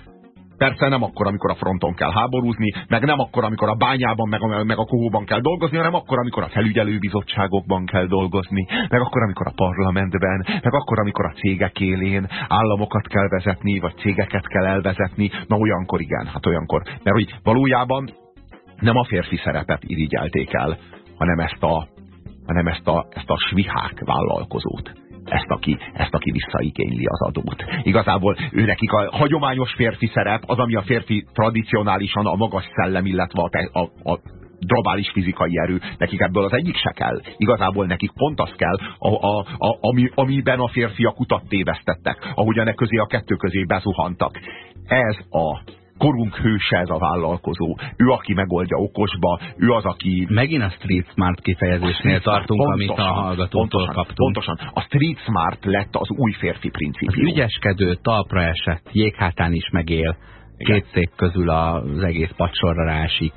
Persze nem akkor, amikor a fronton kell háborúzni, meg nem akkor, amikor a bányában, meg a, meg a kohóban kell dolgozni, hanem akkor, amikor a felügyelőbizottságokban kell dolgozni, meg akkor, amikor a parlamentben, meg akkor, amikor a cégek élén államokat kell vezetni, vagy cégeket kell elvezetni. Na olyankor igen, hát olyankor. Mert hogy valójában nem a férfi szerepet irigyelték el, hanem ezt a, hanem ezt a, ezt a svihák vállalkozót ezt aki, ezt, aki visszaigényli az adót. Igazából ő nekik a hagyományos férfi szerep, az, ami a férfi tradicionálisan a magas szellem, illetve a, a, a drabális fizikai erő, nekik ebből az egyik se kell. Igazából nekik pont az kell, a, a, a, ami, amiben a férfiak utat tévesztettek, ahogyan e közé a kettő közé bezuhantak. Ez a korunk hőse ez a vállalkozó. Ő, aki megoldja okosba, ő az, aki... Megint a street smart kifejezésnél tartunk, pontosan, amit a hallgatótól pontosan, kaptunk. Pontosan. A street smart lett az új férfi principium. Az ügyeskedő, talpra esett, jéghátán is megél, két szék közül az egész pacsorra rásik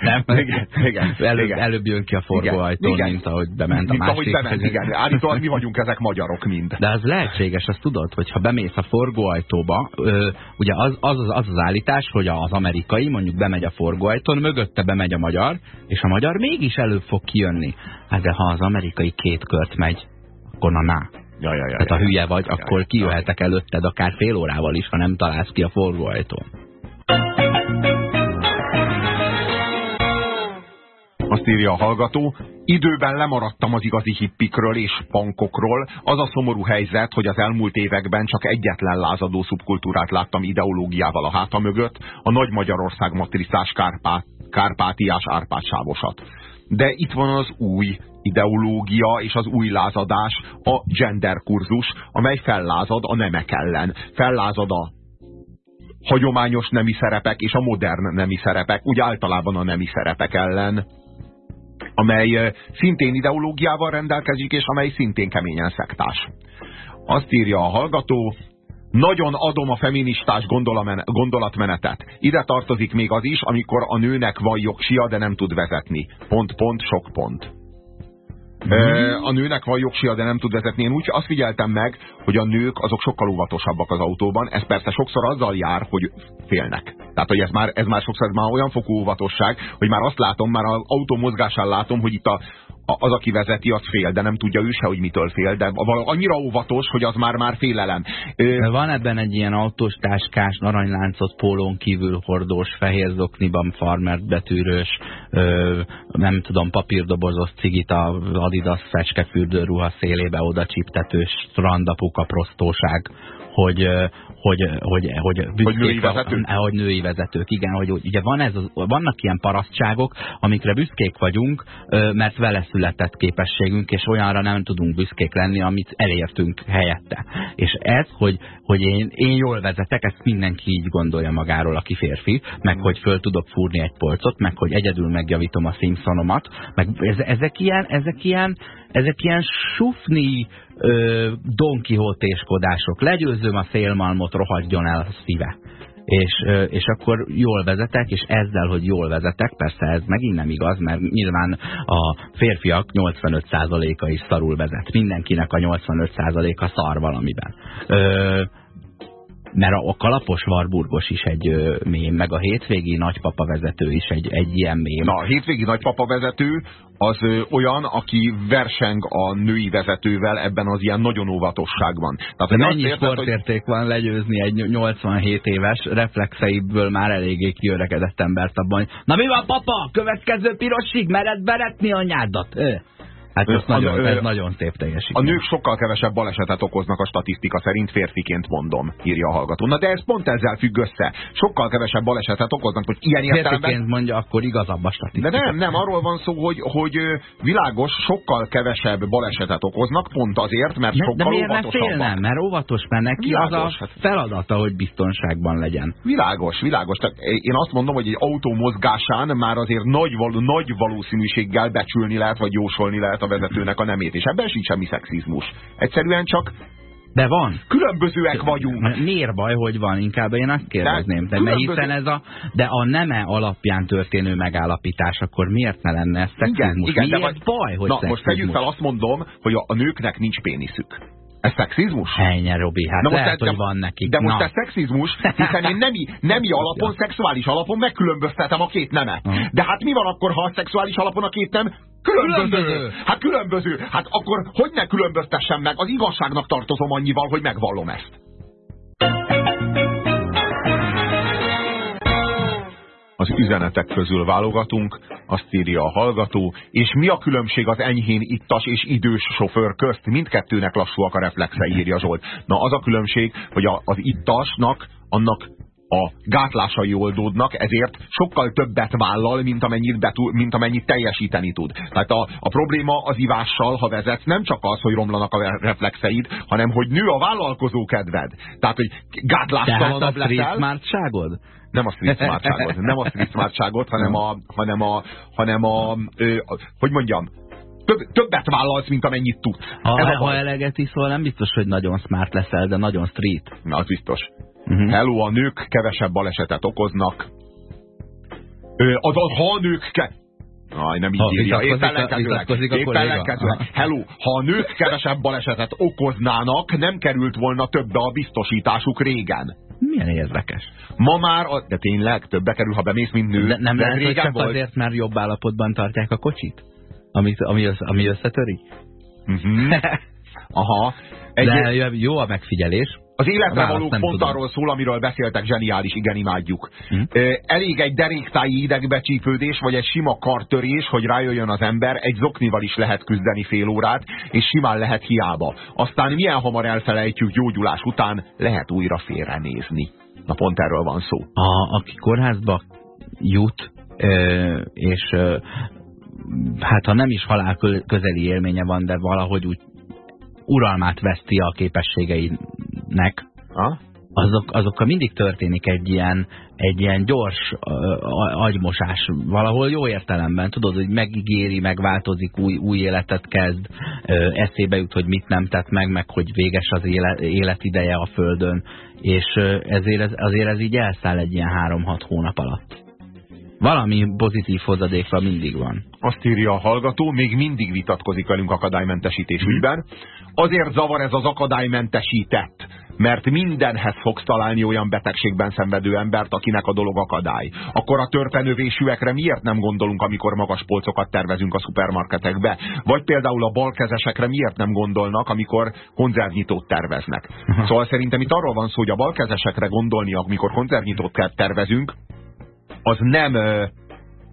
nem? Igen, igen, előbb, igen. előbb jön ki a forgóajtón, mint ahogy bement mint a másik. Ahogy bement, igen. Állítólag mi vagyunk ezek magyarok mind. De az lehetséges, azt tudod, hogy ha bemész a forgóajtóba, ö, ugye az az, az az az állítás, hogy az amerikai mondjuk bemegy a forgóajtón, mögötte bemegy a magyar, és a magyar mégis előbb fog kijönni. Hát de ha az amerikai két kört megy, akkor na, na. Ja, ja, ja, Tehát ha hülye vagy, ja, akkor kijöhetek előtted akár fél órával is, ha nem találsz ki a forgóajtón. Azt írja a hallgató, időben lemaradtam az igazi hippikről és pankokról. Az a szomorú helyzet, hogy az elmúlt években csak egyetlen lázadó szubkultúrát láttam ideológiával a háta mögött, a Nagy Magyarország matricás kárpát, kárpátiás árpátsávosat. De itt van az új ideológia és az új lázadás, a gender kurzus, amely fellázad a nemek ellen. Fellázad a hagyományos nemi szerepek és a modern nemi szerepek, úgy általában a nemi szerepek ellen amely szintén ideológiával rendelkezik, és amely szintén keményen szektás. Azt írja a hallgató, nagyon adom a feministás gondolatmenetet. Ide tartozik még az is, amikor a nőnek van jogsia, de nem tud vezetni. Pont, pont, sok pont. A nőnek van jogsia, de nem tud vezetni. Én úgy azt figyeltem meg, hogy a nők azok sokkal óvatosabbak az autóban. Ez persze sokszor azzal jár, hogy félnek. Tehát, hogy ez már, ez már sokszor ez már olyan fokú óvatosság, hogy már azt látom, már az autó mozgásán látom, hogy itt a, az, aki vezeti, az fél, de nem tudja ő se, hogy mitől fél, de annyira óvatos, hogy az már-már félelem. Ö... Van ebben egy ilyen autós, táskás, aranyláncot pólón kívül hordós, fehér zokniban farmert betűrős, ö, nem tudom, papírdobozos cigit a Adidas fecskefürdőruha szélébe oda csiptetős strandapuka prostóság hogy, hogy, hogy, hogy, hogy női vezetők? Hogy női vezetők, igen, hogy ugye van ez, vannak ilyen parasztságok, amikre büszkék vagyunk, mert vele született képességünk, és olyanra nem tudunk büszkék lenni, amit elértünk helyette. És ez, hogy, hogy én, én jól vezetek, ezt mindenki így gondolja magáról, aki férfi, meg hogy föl tudok fúrni egy polcot, meg hogy egyedül megjavítom a Simpsonomat, meg ezek ilyen, ezek ilyen, ezek ilyen sufni Don Quixote-skodások. Legyőzöm a szélmalmot, rohadjon el a szíve. És, és akkor jól vezetek, és ezzel, hogy jól vezetek, persze ez megint nem igaz, mert nyilván a férfiak 85%-a is szarul vezet. Mindenkinek a 85%-a szar valamiben. Ö, mert a kalapos Warburgos is egy ö, mém, meg a hétvégi nagypapa vezető is egy, egy ilyen mém. Na, a hétvégi nagypapa vezető az ö, olyan, aki verseng a női vezetővel ebben az ilyen nagyon óvatosságban. Tehát, De mennyi érted, sportérték hogy... van legyőzni egy 87 éves reflexeiből már eléggé kiöregedett embert abban, hogy na mi van papa, következő pirosig mered beretni anyádat? Ö. Hát ez, nagyon, ez nagyon szép teljesítmény. A nők sokkal kevesebb balesetet okoznak a statisztika szerint, férfiként mondom, írja a hallgató. Na de ez pont ezzel függ össze. Sokkal kevesebb balesetet okoznak, hogy ilyen értelemben... Férfiként mondja, akkor igazabb a statisztika. De nem, nem, arról van szó, hogy, hogy világos, sokkal kevesebb balesetet okoznak, pont azért, mert de, sokkal de miért óvatosabbak. Félnem, mert óvatos, mert neki világos, az a hát- feladata, hogy biztonságban legyen. Világos, világos. Tehát én azt mondom, hogy egy autó mozgásán már azért nagy, nagy valószínűséggel becsülni lehet, vagy jósolni lehet a vezetőnek a nemét, és ebben sincs semmi szexizmus. Egyszerűen csak de van. Különbözőek vagyunk. Miért baj, hogy van? Inkább én azt kérdezném. De, de hiszen ez a, de a neme alapján történő megállapítás, akkor miért ne lenne ez szexizmus? Igen, igen, miért de baj, hogy Na, most tegyük fel, azt mondom, hogy a, a nőknek nincs péniszük. Ez szexizmus? Helyen, Robi, hát Na most lehet, ez, hogy van nekik. De most Na. ez szexizmus, hiszen én nemi, nemi alapon, szexuális alapon megkülönböztetem a két nemet. De hát mi van akkor, ha a szexuális alapon a két nem Különböző. különböző. Hát különböző. Hát akkor hogy ne különböztessem meg? Az igazságnak tartozom annyival, hogy megvallom ezt. Az üzenetek közül válogatunk, azt írja a hallgató, és mi a különbség az enyhén ittas és idős sofőr közt? Mindkettőnek lassúak a reflexe, írja Zsolt. Na az a különbség, hogy a, az ittasnak annak a gátlásai oldódnak, ezért sokkal többet vállal, mint amennyit, betul, mint amennyit teljesíteni tud. Tehát a, a probléma az ivással, ha vezetsz, nem csak az, hogy romlanak a reflexeid, hanem hogy nő a vállalkozó kedved. Tehát, hogy gátlástalanabb leszel. Tehát a smartságod? Nem a street smartságot, nem a street smartságot, hanem a, hanem a, hanem a, ö, hogy mondjam, több, többet vállalsz, mint amennyit tudsz. Ha, ha eleget iszol, nem biztos, hogy nagyon smart leszel, de nagyon street. Na, az biztos. Uh mhm. -huh. Hello, a nők kevesebb balesetet okoznak. Ö, azaz, ha a nők ke Aj, nem így írja. Épp ellenkezőleg. Épp ellenkezőleg. Hello, ha a nők kevesebb balesetet okoznának, nem került volna többe a biztosításuk régen. Milyen érdekes. Ma már, a, de tényleg többe kerül, ha bemész, mint nő. De nem lehet, hogy csak volt? azért, mert jobb állapotban tartják a kocsit? Ami, ami, ami összetöri? Uh mhm. -huh. Aha. Egy... De jó a megfigyelés. Az életre való pont tudom. arról szól, amiről beszéltek, zseniális, igen, imádjuk. Hm? Elég egy deréktáji idegbecsípődés, vagy egy sima kartörés, hogy rájöjjön az ember, egy zoknival is lehet küzdeni fél órát, és simán lehet hiába. Aztán milyen hamar elfelejtjük gyógyulás után, lehet újra félrenézni. Na pont erről van szó. A, aki kórházba jut, és hát ha nem is halál közeli élménye van, de valahogy úgy uralmát veszti a képességeinek, ha? azok, azokkal mindig történik egy ilyen, egy ilyen gyors agymosás, valahol jó értelemben, tudod, hogy megígéri, megváltozik, új, új életet kezd, uh, eszébe jut, hogy mit nem tett meg, meg hogy véges az élet, életideje a Földön, és uh, ezért ez, azért ez így elszáll egy ilyen három-hat hónap alatt. Valami pozitív hozadékra mindig van. Azt írja a hallgató, még mindig vitatkozik velünk akadálymentesítés hmm. ügyben. Azért zavar ez az akadálymentesített, mert mindenhez fogsz találni olyan betegségben szenvedő embert, akinek a dolog akadály. Akkor a törpenövésűekre miért nem gondolunk, amikor magas polcokat tervezünk a szupermarketekbe? Vagy például a balkezesekre miért nem gondolnak, amikor konzervnyitót terveznek? Szóval szerintem itt arról van szó, hogy a balkezesekre gondolni, amikor konzervnyitót tervezünk, az nem,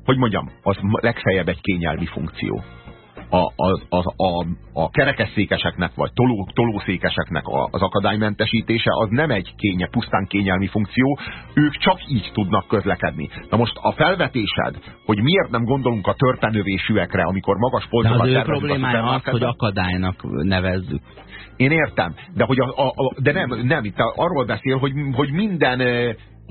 hogy mondjam, az legfeljebb egy kényelmi funkció. a, a, a, a, a kerekesszékeseknek, vagy toló, tolószékeseknek az akadálymentesítése az nem egy kénye, pusztán kényelmi funkció, ők csak így tudnak közlekedni. Na most a felvetésed, hogy miért nem gondolunk a törpenövésűekre, amikor magas polcokat az ő problémája az, hogy akadálynak nevezzük. Én értem, de, hogy a, a, a, de nem, nem, itt arról beszél, hogy, hogy minden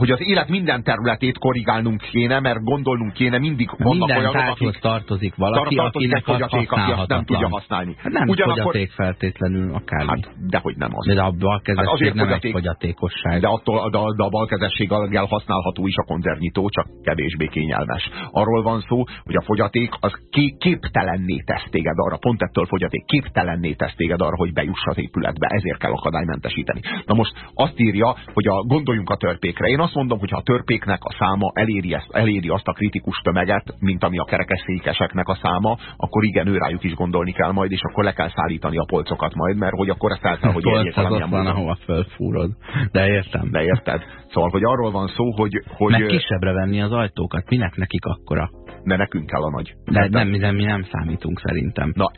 hogy az élet minden területét korrigálnunk kéne, mert gondolnunk kéne, mindig vannak minden olyanok, akik tartozik valaki, tartozik akinek fogyaték, aki azt nem tudja használni. Hát nem Ugyanakkor, fogyaték feltétlenül akármi. Hát, dehogy nem az. De a balkezesség hát nem fogyaték, egy fogyatékosság. De, attól, de, de a balkezességgel használható is a konzervnyitó, csak kevésbé kényelmes. Arról van szó, hogy a fogyaték az képtelenné tesz téged arra, pont ettől fogyaték, képtelenné tesz téged arra, hogy bejuss az épületbe, ezért kell akadálymentesíteni. Na most azt írja, hogy a, gondoljunk a törpékre. Én azt mondom, hogy ha a törpéknek a száma eléri, ezt, eléri azt a kritikus tömeget, mint ami a kerekesszékeseknek a száma, akkor igen, őrájuk is gondolni kell majd, és akkor le kell szállítani a polcokat majd, mert hogy akkor ezt el kell, hogy érjék valamilyen módon. ahova fölfúrod. De értem. De érted? Szóval, hogy arról van szó, hogy... hogy Meg kisebbre venni az ajtókat. Minek nekik akkora? de nekünk kell a nagy. De nem, nem, mi nem számítunk szerintem. Na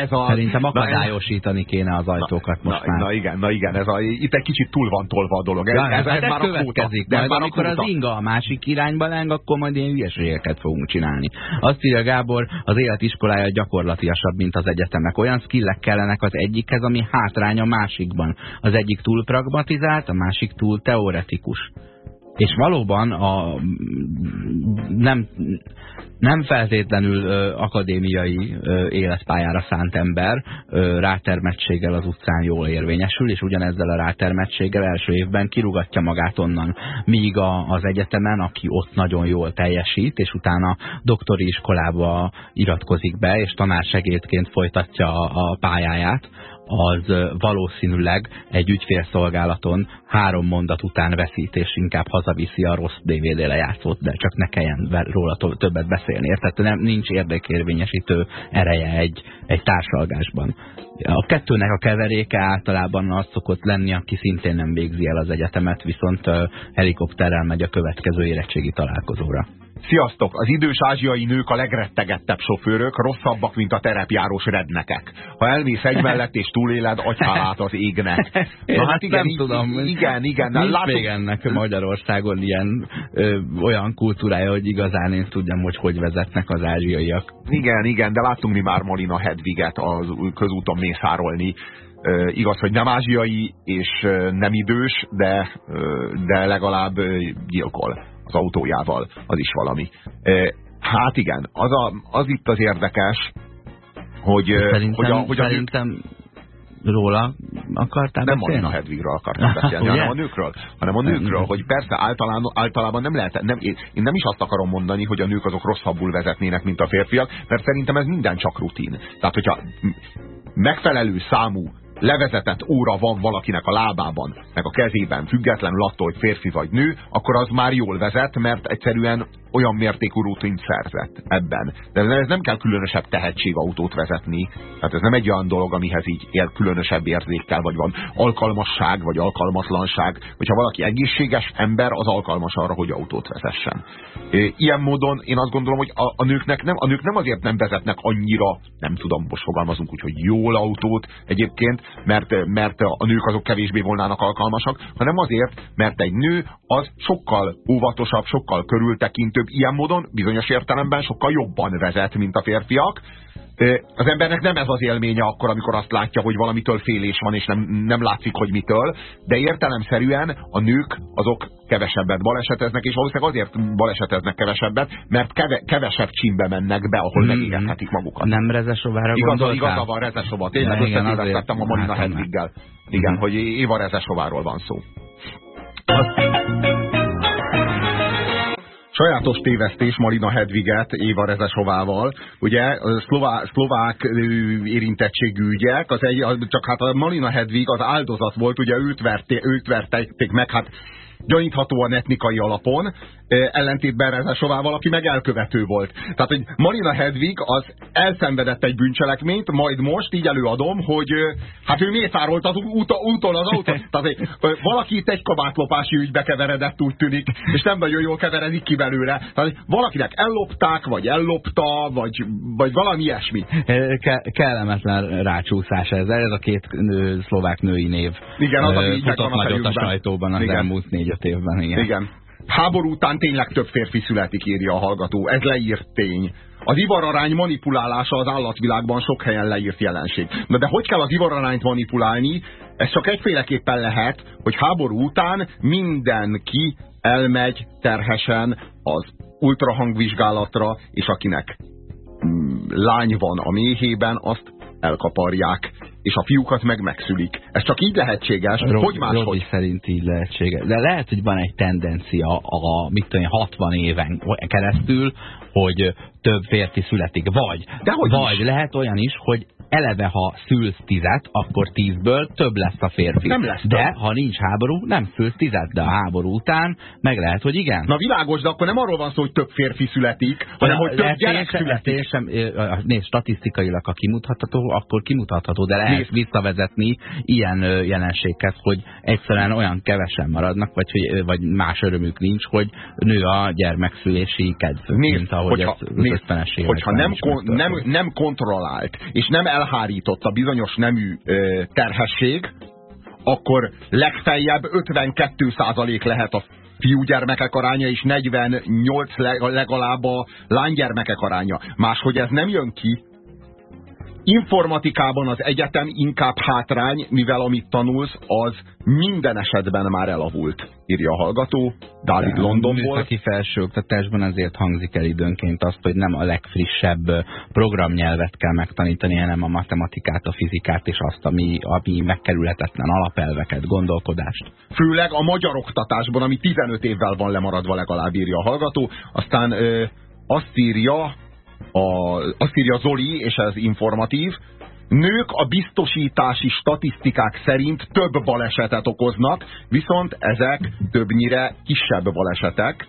ez a... Szerintem akadályosítani kéne az ajtókat na, most na, már. Na igen, na igen, ez a, itt egy kicsit túl van tolva a dolog. Ez, ja, ez, ez, ez már következik. De majd amikor az inga a másik irányba leng, akkor majd ilyen hülyeségeket fogunk csinálni. Azt írja Gábor, az életiskolája gyakorlatiasabb, mint az egyetemek. Olyan skillek kellenek az egyikhez, ami hátrány a másikban. Az egyik túl pragmatizált, a másik túl teoretikus. És valóban a, nem, nem feltétlenül ö, akadémiai ö, életpályára szánt ember ö, rátermettséggel az utcán jól érvényesül, és ugyanezzel a rátermettséggel első évben kirugatja magát onnan, míg a, az egyetemen, aki ott nagyon jól teljesít, és utána doktori iskolába iratkozik be, és tanársegédként folytatja a, a pályáját, az valószínűleg egy ügyfélszolgálaton három mondat után veszít, és inkább hazaviszi a rossz DVD lejátszót, de csak ne kelljen róla többet beszélni. Tehát nem, nincs érdekérvényesítő ereje egy, egy társalgásban. A kettőnek a keveréke általában az szokott lenni, aki szintén nem végzi el az egyetemet, viszont helikopterrel megy a következő érettségi találkozóra. Sziasztok! Az idős ázsiai nők a legrettegettebb sofőrök, rosszabbak, mint a terepjárós rednekek. Ha elmész egy mellett és túléled, agyhálát az égnek. Na hát igen, nem tudom. Igen, igen. Nincs látom... még ennek Magyarországon ilyen ö, olyan kultúrája, hogy igazán én tudjam, hogy hogy vezetnek az ázsiaiak. Igen, igen, de láttunk mi már Molina Hedviget az közúton mészárolni. Igaz, hogy nem ázsiai és nem idős, de, de legalább gyilkol az autójával, az is valami. Hát igen, az, a, az itt az érdekes, hogy, szerintem, hogy, a, hogy a szerintem róla akartál Nem beszélni? Marina Hedvigről akartam beszélni, hanem a nőkről. Hanem a nőkről, hogy persze általán, általában nem lehet, nem, én nem is azt akarom mondani, hogy a nők azok rosszabbul vezetnének, mint a férfiak, mert szerintem ez minden csak rutin. Tehát, hogyha megfelelő számú levezetett óra van valakinek a lábában, meg a kezében, függetlenül attól, hogy férfi vagy nő, akkor az már jól vezet, mert egyszerűen olyan mértékű rutint szerzett ebben. De ez nem kell különösebb tehetségautót vezetni. Tehát ez nem egy olyan dolog, amihez így él különösebb érzékkel, vagy van alkalmasság, vagy alkalmatlanság. Hogyha valaki egészséges ember, az alkalmas arra, hogy autót vezessen. Ilyen módon én azt gondolom, hogy a, a, nőknek nem, a nők nem azért nem vezetnek annyira, nem tudom, most fogalmazunk úgy, hogy jól autót egyébként, mert, mert a nők azok kevésbé volnának alkalmasak, hanem azért, mert egy nő az sokkal óvatosabb, sokkal körültekintőbb, ilyen módon bizonyos értelemben sokkal jobban vezet, mint a férfiak, az embernek nem ez az élménye akkor, amikor azt látja, hogy valamitől félés van, és nem, nem látszik, hogy mitől, de értelemszerűen a nők azok kevesebbet baleseteznek, és valószínűleg azért baleseteznek kevesebbet, mert keve, kevesebb csimbe mennek be, ahol hmm. megégethetik magukat. Nem Rezesovára igaza, igaza van Rezesova. Tényleg összetévesztettem a Marina Hedviggel. Igen, hmm. hogy Éva Rezesováról van szó. Sajátos tévesztés Marina Hedviget Éva Rezesovával. Ugye szlová, szlovák érintettségű ügyek, az egy, csak hát a Marina Hedvig az áldozat volt, ugye őt, verté, őt verték meg, hát gyaníthatóan etnikai alapon, ellentétben Rezesovával, aki meg elkövető volt. Tehát, hogy Marina Hedvig az elszenvedett egy bűncselekményt, majd most így előadom, hogy hát ő mészárolt az úton, úton az autó. Tehát, hogy valaki itt egy kabátlopási ügybe keveredett, úgy tűnik, és nem nagyon jól keveredik ki belőle. Tehát, hogy valakinek ellopták, vagy ellopta, vagy, vagy valami ilyesmi. Ke kellemetlen rácsúszás ez. Ez a két nő, szlovák női név. Igen, az, ami futott nagyot a sajtóban az igen. elmúlt négy-öt évben. Igen. igen. Háború után tényleg több férfi születik, írja a hallgató. Ez leírt tény. Az ivararány manipulálása az állatvilágban sok helyen leírt jelenség. Na de hogy kell az ivararányt manipulálni? Ez csak egyféleképpen lehet, hogy háború után mindenki elmegy terhesen az ultrahangvizsgálatra, és akinek mm, lány van a méhében, azt elkaparják, és a fiúkat meg megszülik. Ez csak így lehetséges, Robi, hogy máshogy? Robi szerint így lehetséges. De lehet, hogy van egy tendencia a, mit tudom, 60 éven keresztül, hogy több férfi születik. Vagy, De hogy vagy lehet olyan is, hogy eleve ha szülsz tizet, akkor tízből több lesz a férfi. Nem lesz De ha nincs háború, nem szülsz tizet, de a háború után meg lehet, hogy igen. Na világos, de akkor nem arról van szó, hogy több férfi születik, hanem hogy több gyerek sem, születik. Sem, nézd, statisztikailag, ha kimutatható, akkor kimutatható, de lehet nézd. visszavezetni ilyen jelenséghez, hogy egyszerűen olyan kevesen maradnak, vagy, hogy, vagy más örömük nincs, hogy nő a gyermekszülési kedv, nézd, mint ahogy hogyha, ez nézd, hogyha nem, kon, nem, nem kontrollált, és nem elhárított a bizonyos nemű terhesség, akkor legfeljebb 52% lehet a fiúgyermekek aránya, és 48 legalább a lánygyermekek aránya. Máshogy ez nem jön ki, informatikában az egyetem inkább hátrány, mivel amit tanulsz, az minden esetben már elavult, írja a hallgató, Dávid Londonból. A felsőoktatásban azért hangzik el időnként azt, hogy nem a legfrissebb programnyelvet kell megtanítani, hanem a matematikát, a fizikát és azt, ami, ami megkerülhetetlen alapelveket, gondolkodást. Főleg a magyar oktatásban, ami 15 évvel van lemaradva legalább írja a hallgató, aztán ö, azt írja, a, azt írja Zoli, és ez informatív, nők a biztosítási statisztikák szerint több balesetet okoznak, viszont ezek többnyire kisebb balesetek,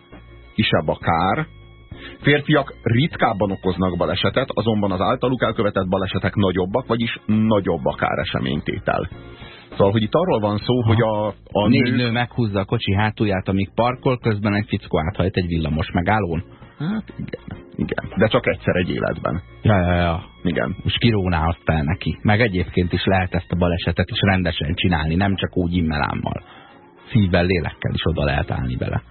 kisebb a kár. Férfiak ritkábban okoznak balesetet, azonban az általuk elkövetett balesetek nagyobbak, vagyis nagyobb a káreseménytétel. Szóval, hogy itt arról van szó, hogy a, a Négy nő... nő meghúzza a kocsi hátulját, amíg parkol, közben egy fickó áthajt egy villamos megállón. Hát igen. Igen. De csak egyszer egy életben. Ja, ja, ja. Igen. Most kiróná azt fel neki. Meg egyébként is lehet ezt a balesetet is rendesen csinálni, nem csak úgy immelámmal. Szívvel, lélekkel is oda lehet állni bele.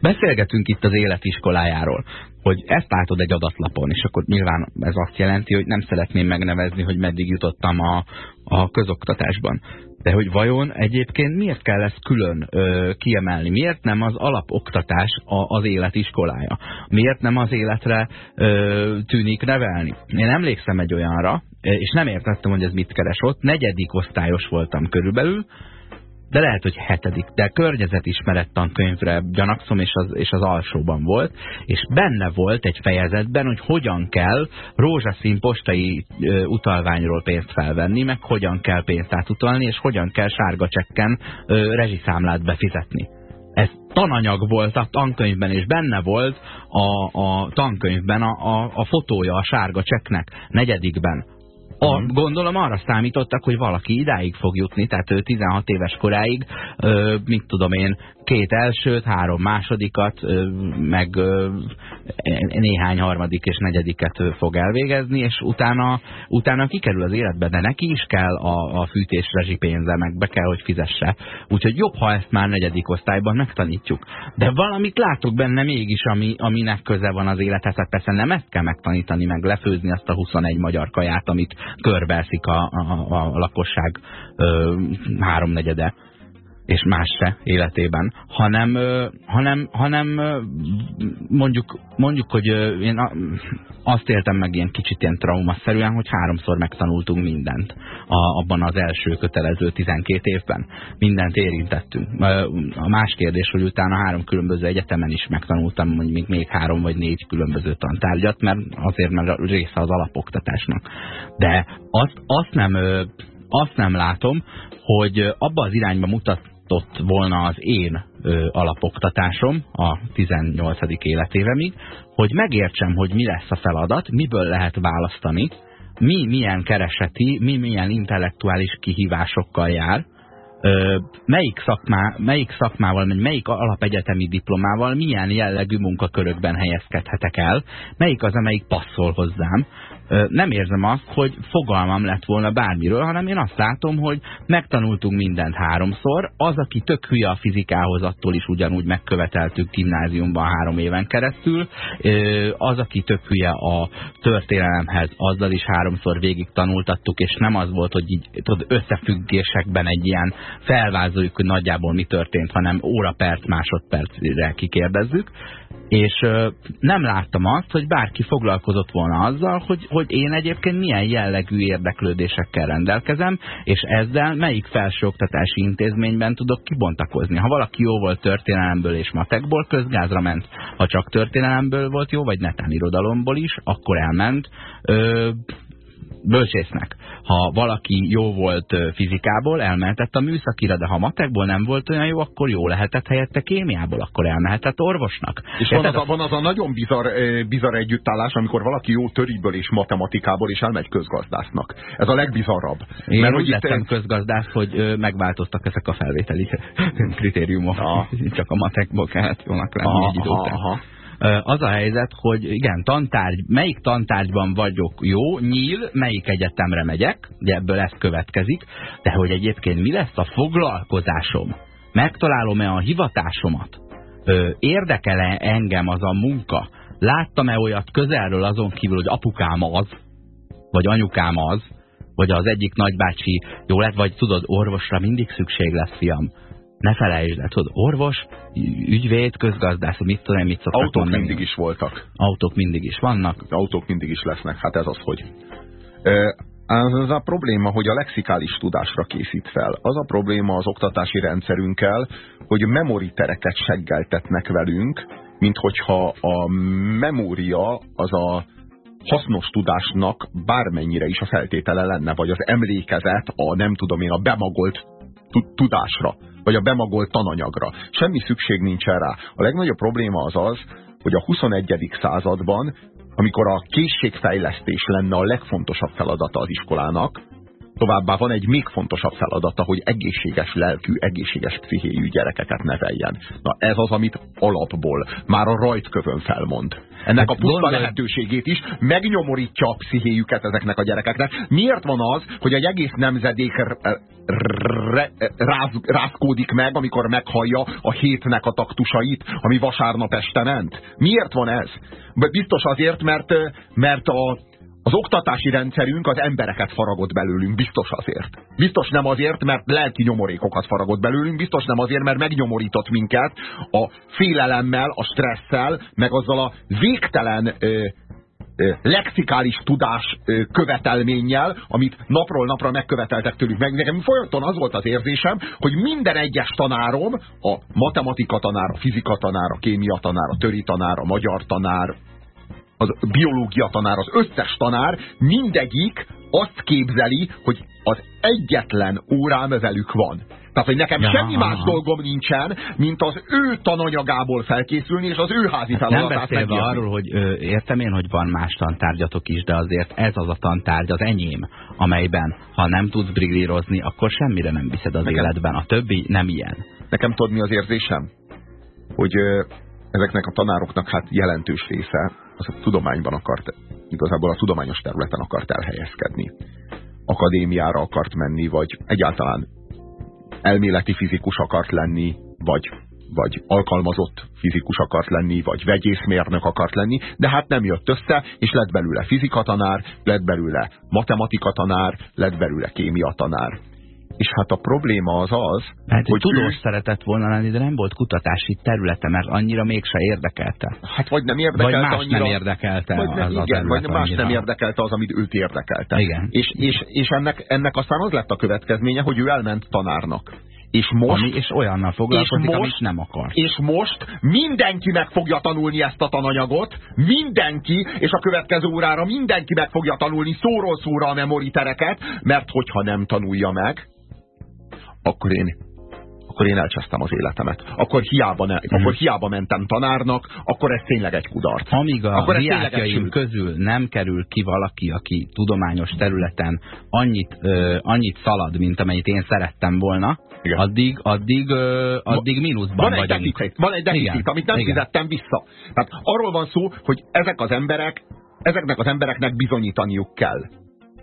Beszélgetünk itt az életiskolájáról, hogy ezt látod egy adatlapon, és akkor nyilván ez azt jelenti, hogy nem szeretném megnevezni, hogy meddig jutottam a, a közoktatásban. De hogy vajon egyébként miért kell ezt külön ö, kiemelni? Miért nem az alapoktatás a, az életiskolája? Miért nem az életre ö, tűnik nevelni? Én emlékszem egy olyanra, és nem értettem, hogy ez mit keres ott. Negyedik osztályos voltam körülbelül, de lehet, hogy hetedik, de környezetismeret tankönyvre gyanakszom, és az, és az alsóban volt, és benne volt egy fejezetben, hogy hogyan kell rózsaszín postai ö, utalványról pénzt felvenni, meg hogyan kell pénzt átutalni, és hogyan kell sárga csekken ö, rezsiszámlát befizetni. Ez tananyag volt a tankönyvben, és benne volt a, a tankönyvben a, a, a fotója a sárga cseknek, negyedikben a, mhm. gondolom arra számítottak, hogy valaki idáig fog jutni, tehát ő 16 éves koráig, ö, mit tudom én, két elsőt, három másodikat, meg néhány harmadik és negyediket fog elvégezni, és utána, utána kikerül az életbe, de neki is kell a, a fűtés rezsipénze, meg be kell, hogy fizesse. Úgyhogy jobb, ha ezt már negyedik osztályban megtanítjuk. De valamit látok benne mégis, ami, aminek köze van az élethez. Hát persze nem ezt kell megtanítani, meg lefőzni azt a 21 magyar kaját, amit körbelszik a, a, a lakosság háromnegyede és más se életében, hanem, hanem, hanem mondjuk, mondjuk, hogy én azt éltem meg ilyen kicsit ilyen traumaszerűen, hogy háromszor megtanultunk mindent a, abban az első kötelező 12 évben. Mindent érintettünk. A más kérdés, hogy utána három különböző egyetemen is megtanultam mondjuk még három vagy négy különböző tantárgyat, mert azért, mert része az alapoktatásnak. De azt, azt, nem, azt nem látom, hogy abba az irányba mutat tartott volna az én ö, alapoktatásom a 18. életévemig, hogy megértsem, hogy mi lesz a feladat, miből lehet választani, mi milyen kereseti, mi milyen intellektuális kihívásokkal jár, ö, melyik, szakmá, melyik szakmával, melyik alapegyetemi diplomával milyen jellegű munkakörökben helyezkedhetek el, melyik az, amelyik passzol hozzám, nem érzem azt, hogy fogalmam lett volna bármiről, hanem én azt látom, hogy megtanultunk mindent háromszor, az, aki tök hülye a fizikához, attól is ugyanúgy megköveteltük gimnáziumban három éven keresztül, az, aki tök hülye a történelemhez, azzal is háromszor végig tanultattuk, és nem az volt, hogy így tudod, összefüggésekben egy ilyen felvázoljuk, hogy nagyjából mi történt, hanem óra perc, másodpercre kikérdezzük, és nem láttam azt, hogy bárki foglalkozott volna azzal, hogy, hogy én egyébként milyen jellegű érdeklődésekkel rendelkezem, és ezzel melyik felsőoktatási intézményben tudok kibontakozni. Ha valaki jó volt történelemből és matekból, közgázra ment. Ha csak történelemből volt jó, vagy netán irodalomból is, akkor elment. Ö, bölcsésznek. Ha valaki jó volt fizikából, elmehetett a műszakira, de ha matekból nem volt olyan jó, akkor jó lehetett helyette kémiából, akkor elmehetett orvosnak. És van az, a, van az a nagyon bizarr, bizarr együttállás, amikor valaki jó töriből és matematikából is elmegy közgazdásznak. Ez a legbizarrabb. Én Mert úgy lettem közgazdász, hogy megváltoztak ezek a felvételi kritériumok. Aha. Csak a matekból kellett jónak lenni aha, egy idő után. Aha az a helyzet, hogy igen, tantárgy, melyik tantárgyban vagyok jó, nyíl, melyik egyetemre megyek, ugye ebből ez következik, de hogy egyébként mi lesz a foglalkozásom, megtalálom-e a hivatásomat, érdekel-e engem az a munka, láttam-e olyat közelről azon kívül, hogy apukám az, vagy anyukám az, vagy az egyik nagybácsi, jó lett, vagy tudod, orvosra mindig szükség lesz, fiam ne felejtsd el, tudod, orvos, ügyvéd, közgazdász, mit tudom, mit szoktak Autók mondani. mindig is voltak. Autók mindig is vannak. Autók mindig is lesznek, hát ez az, hogy... Az, az a probléma, hogy a lexikális tudásra készít fel. Az a probléma az oktatási rendszerünkkel, hogy memoritereket seggeltetnek velünk, mint hogyha a memória az a hasznos tudásnak bármennyire is a feltétele lenne, vagy az emlékezet a nem tudom én a bemagolt tudásra vagy a bemagolt tananyagra. Semmi szükség nincsen rá. A legnagyobb probléma az az, hogy a 21. században, amikor a készségfejlesztés lenne a legfontosabb feladata az iskolának, Továbbá van egy még fontosabb feladata, hogy egészséges lelkű, egészséges pszichéjű gyerekeket neveljen. Na ez az, amit alapból már a rajtkövön felmond. Ennek hát a puszta lehetőségét is megnyomorítja a pszichéjüket ezeknek a gyerekeknek. Miért van az, hogy egy egész nemzedék ráz, rázkódik meg, amikor meghallja a hétnek a taktusait, ami vasárnap este ment? Miért van ez? Biztos azért, mert, mert a, az oktatási rendszerünk az embereket faragott belőlünk, biztos azért. Biztos nem azért, mert lelki nyomorékokat faragott belőlünk, biztos nem azért, mert megnyomorított minket a félelemmel, a stresszel, meg azzal a végtelen ö, ö, lexikális tudás ö, követelménnyel, amit napról napra megköveteltek tőlük meg. Nekem folyton az volt az érzésem, hogy minden egyes tanárom, a matematika tanár, a fizika tanár, a kémia tanár, a töri tanár, a magyar tanár, az biológia tanár, az összes tanár mindegyik azt képzeli, hogy az egyetlen órám velük van. Tehát, hogy nekem ja, semmi más dolgom nincsen, mint az ő tananyagából felkészülni, és az ő házi hát Nem beszélve megírni. arról, hogy ö, értem én, hogy van más tantárgyatok is, de azért ez az a tantárgy, az enyém, amelyben, ha nem tudsz brillírozni, akkor semmire nem viszed az nekem, életben. A többi nem ilyen. Nekem tudod, mi az érzésem? Hogy ö, ezeknek a tanároknak hát jelentős része az a tudományban akart, igazából a tudományos területen akart elhelyezkedni. Akadémiára akart menni, vagy egyáltalán elméleti fizikus akart lenni, vagy, vagy alkalmazott fizikus akart lenni, vagy vegyészmérnök akart lenni, de hát nem jött össze, és lett belőle fizikatanár, lett belőle matematika-tanár, lett belőle kémia-tanár. És hát a probléma az az, hát, hogy tudós ő... szeretett volna lenni, de nem volt kutatási területe, mert annyira mégse érdekelte. Hát vagy nem érdekelte vagy más annyira, nem érdekelte vagy nem, az igen, vagy más annyira. nem érdekelte az, amit őt érdekelte. Igen. És, és, és ennek, ennek aztán az lett a következménye, hogy ő elment tanárnak. És most... Ami, és olyannal foglalkozik, és most, amit nem akar. És most mindenki meg fogja tanulni ezt a tananyagot, mindenki, és a következő órára mindenki meg fogja tanulni szóról szóra a memoritereket, mert hogyha nem tanulja meg, akkor én akkor én elcsesztem az életemet. Akkor hiába, ne, hmm. akkor hiába mentem tanárnak, akkor ez tényleg egy kudarc. Amíg a akkor diákjaim közül nem kerül ki valaki, aki tudományos területen annyit, ö, annyit szalad, mint amennyit én szerettem volna, Igen. addig, addig, ö, addig mínuszban van vagyunk. Egy deficit, van egy deficit, Igen. amit nem Igen. fizettem vissza. Tehát arról van szó, hogy ezek az emberek, ezeknek az embereknek bizonyítaniuk kell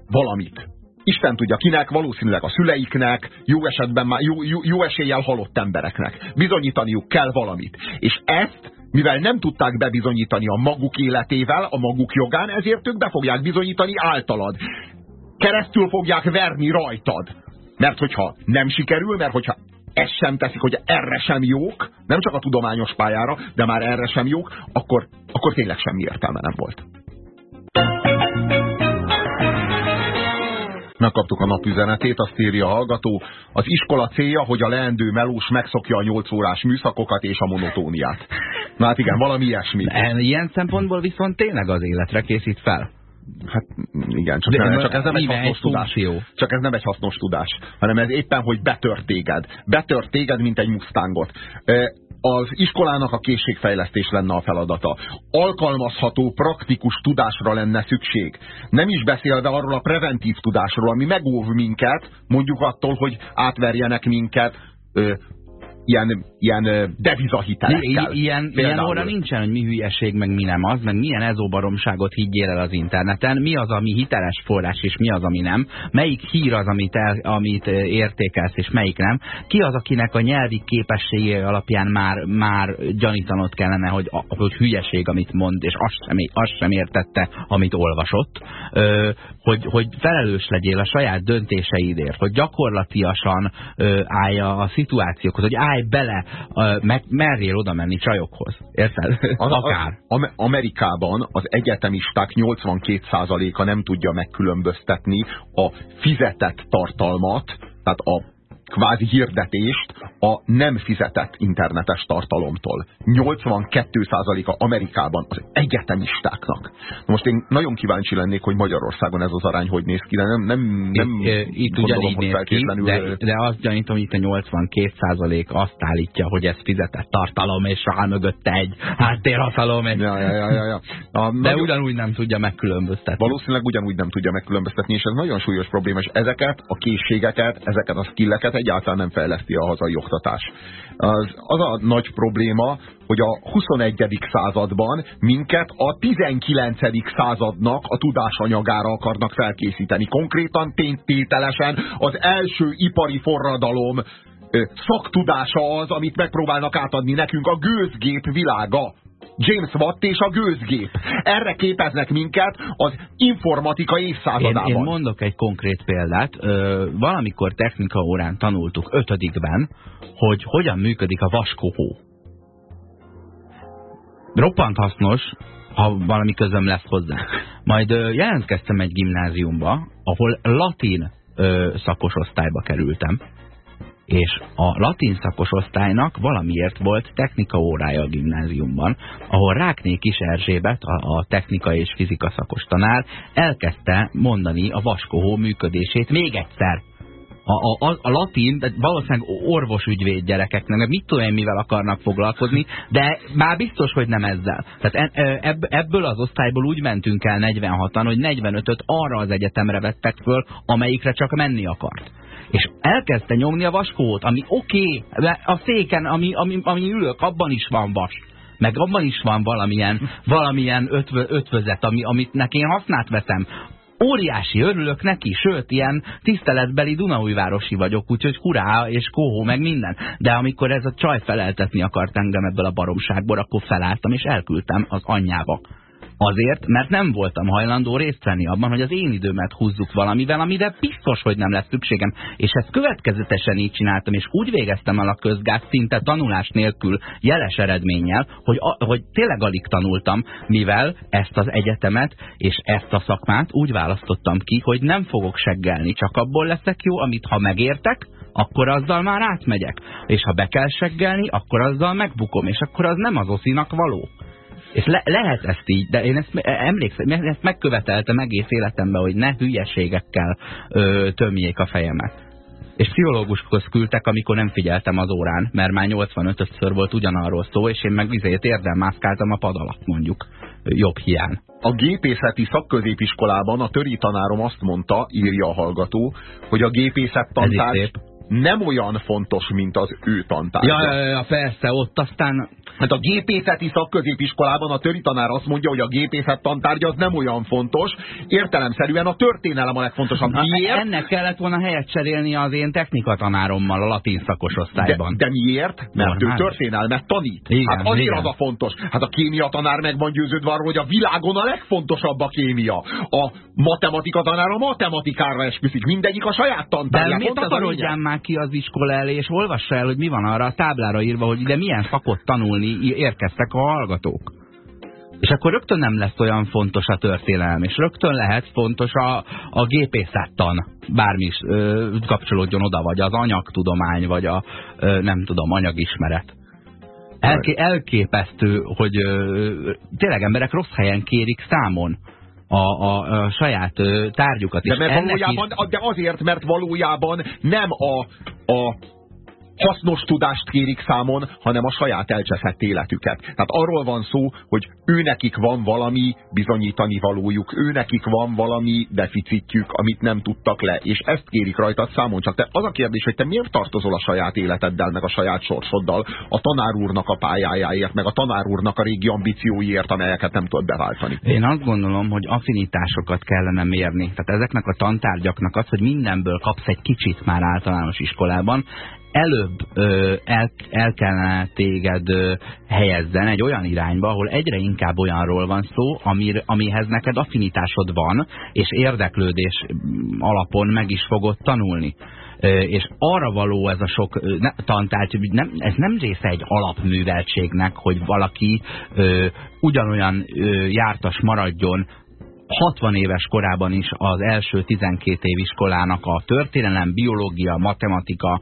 valamit Isten tudja kinek, valószínűleg a szüleiknek, jó esetben már jó, jó, jó eséllyel halott embereknek. Bizonyítaniuk kell valamit. És ezt, mivel nem tudták bebizonyítani a maguk életével, a maguk jogán, ezért ők be fogják bizonyítani általad. Keresztül fogják verni rajtad. Mert hogyha nem sikerül, mert hogyha ezt sem teszik, hogy erre sem jók, nem csak a tudományos pályára, de már erre sem jók, akkor, akkor tényleg semmi értelme nem volt. Megkaptuk a napüzenetét, azt írja a hallgató. Az iskola célja, hogy a leendő melós megszokja a 8 órás műszakokat és a monotóniát. Na hát igen, valami ilyesmi. Ilyen szempontból viszont tényleg az életre készít fel. Hát igen, csak, nem, csak ez nem egy hasznos tudás. Csak ez nem egy hasznos tudás, hanem ez éppen, hogy betört téged. Betört téged, mint egy mustángot az iskolának a készségfejlesztés lenne a feladata. Alkalmazható, praktikus tudásra lenne szükség. Nem is beszélve arról a preventív tudásról, ami megóv minket, mondjuk attól, hogy átverjenek minket, ilyen, ilyen devizahitelekkel. Ilyen, ilyen óra nincsen, hogy mi hülyeség, meg mi nem az, meg milyen ezóbaromságot higgyél el az interneten, mi az, ami hiteles forrás, és mi az, ami nem, melyik hír az, amit, el, amit értékelsz, és melyik nem, ki az, akinek a nyelvi képessége alapján már, már gyanítanod kellene, hogy, hogy hülyeség, amit mond, és azt sem, azt sem értette, amit olvasott, ö, hogy, hogy felelős legyél a saját döntéseidért, hogy gyakorlatiasan ö, állja a szituációkhoz, hogy állj állj bele, meg merjél oda menni csajokhoz. Érted? Az, Akár. Az, Amerikában az egyetemisták 82%-a nem tudja megkülönböztetni a fizetett tartalmat, tehát a kvázi hirdetést a nem fizetett internetes tartalomtól. 82%-a Amerikában az egyetemistáknak. Most én nagyon kíváncsi lennék, hogy Magyarországon ez az arány hogy néz ki, de nem, nem, nem itt, itt ugyanígy néz ki, de, de azt gyanítom, hogy itt a 82% azt állítja, hogy ez fizetett tartalom, és rá mögötte egy háttérhatalom. Egy... Ja, ja, ja, ja, ja. A, de nagyon... ugyanúgy nem tudja megkülönböztetni. Valószínűleg ugyanúgy nem tudja megkülönböztetni, és ez nagyon súlyos probléma, és ezeket a készségeket, ezeket a skilleket egyáltalán nem fejleszti a hazai oktatás. Az, az a nagy probléma, hogy a 21. században minket a 19. századnak a tudásanyagára akarnak felkészíteni. Konkrétan ténytételesen az első ipari forradalom szaktudása az, amit megpróbálnak átadni nekünk a gőzgép világa. James Watt és a gőzgép. Erre képeznek minket az informatika évszázadában. Én, én mondok egy konkrét példát. Ö, valamikor technika órán tanultuk ötödikben, hogy hogyan működik a vaskohó. Roppant hasznos, ha valami közöm lesz hozzá. Majd ö, jelentkeztem egy gimnáziumba, ahol latin ö, szakos osztályba kerültem és a latin szakos osztálynak valamiért volt technika órája a gimnáziumban, ahol Rákné Kis Erzsébet, a, a technika és fizika szakos tanár elkezdte mondani a vaskohó működését még egyszer. A, a, a latin, de valószínűleg orvosügyvéd gyerekeknek, mit tudom mivel akarnak foglalkozni, de már biztos, hogy nem ezzel. Tehát ebb, ebből az osztályból úgy mentünk el 46-an, hogy 45-öt arra az egyetemre vettek föl, amelyikre csak menni akart és elkezdte nyomni a vaskót, ami oké, okay, a széken, ami, ami, ami ülök, abban is van vas meg abban is van valamilyen, valamilyen ötvö, ötvözet, ami, amit neki én hasznát veszem. Óriási, örülök neki, sőt, ilyen tiszteletbeli Dunaújvárosi vagyok, úgyhogy hurrá és kóhó, meg minden. De amikor ez a csaj feleltetni akart engem ebből a baromságból, akkor felálltam és elküldtem az anyjába. Azért, mert nem voltam hajlandó részt venni abban, hogy az én időmet húzzuk valamivel, amire biztos, hogy nem lesz szükségem. És ezt következetesen így csináltam, és úgy végeztem el a közgáz szinte tanulás nélkül jeles eredménnyel, hogy, a, hogy tényleg alig tanultam, mivel ezt az egyetemet és ezt a szakmát úgy választottam ki, hogy nem fogok seggelni, csak abból leszek jó, amit ha megértek, akkor azzal már átmegyek. És ha be kell seggelni, akkor azzal megbukom, és akkor az nem az oszinak való. És le, lehet ezt így, de én ezt emlékszem, ezt megköveteltem egész életemben, hogy ne hülyeségekkel ö, tömjék a fejemet. És pszichológushoz küldtek, amikor nem figyeltem az órán, mert már 85-ször volt ugyanarról szó, és én meg vizét érdem mászkáltam a pad alatt, mondjuk, jobb hiány. A gépészeti szakközépiskolában a töri tanárom azt mondta, írja a hallgató, hogy a gépészet tantárgy nem olyan fontos, mint az ő tantárgya. Ja, ja, ja, persze, ott aztán... Hát a gépészeti szakközépiskolában a töri tanár azt mondja, hogy a gépészet tantárgya az nem olyan fontos, értelemszerűen a történelem a legfontosabb. Miért? Ennek kellett volna helyet cserélni az én technikatanárommal a latin szakos osztályban. De, de miért? Mert ő történelmet tanít. Igen, hát azért igen. az a fontos. Hát a kémia tanár meg van győződve arról, hogy a világon a legfontosabb a kémia. A matematika tanár a matematikára esküszik. Mindegyik a saját tantárja. De miért akarodjál már ki az iskola elé, és olvassa el, hogy mi van arra a táblára írva, hogy ide milyen szakot tanulni érkeztek a hallgatók. És akkor rögtön nem lesz olyan fontos a történelem, és rögtön lehet fontos a, a gépészettan, bármi is ö, kapcsolódjon oda, vagy az anyagtudomány, vagy a ö, nem tudom, anyagismeret. Elké, elképesztő, hogy ö, tényleg emberek rossz helyen kérik számon a, a, a saját tárgyukat. De, mert valójában, is... de azért, mert valójában nem a, a hasznos tudást kérik számon, hanem a saját elcseszett életüket. Tehát arról van szó, hogy őnekik van valami bizonyítani valójuk, őnekik van valami deficitjük, amit nem tudtak le, és ezt kérik rajtad számon. Csak te az a kérdés, hogy te miért tartozol a saját életeddel, meg a saját sorsoddal, a tanár úrnak a pályájáért, meg a tanár úrnak a régi ambícióiért, amelyeket nem tudod beváltani. Én azt gondolom, hogy affinitásokat kellene mérni. Tehát ezeknek a tantárgyaknak az, hogy mindenből kapsz egy kicsit már általános iskolában, előbb ö, el, el kellene téged ö, helyezzen egy olyan irányba, ahol egyre inkább olyanról van szó, amir, amihez neked affinitásod van, és érdeklődés alapon meg is fogod tanulni. És arra való ez a sok ne, tantárgy, nem, ez nem része egy alapműveltségnek, hogy valaki ö, ugyanolyan ö, jártas maradjon 60 éves korában is az első 12 év iskolának a történelem, biológia, matematika,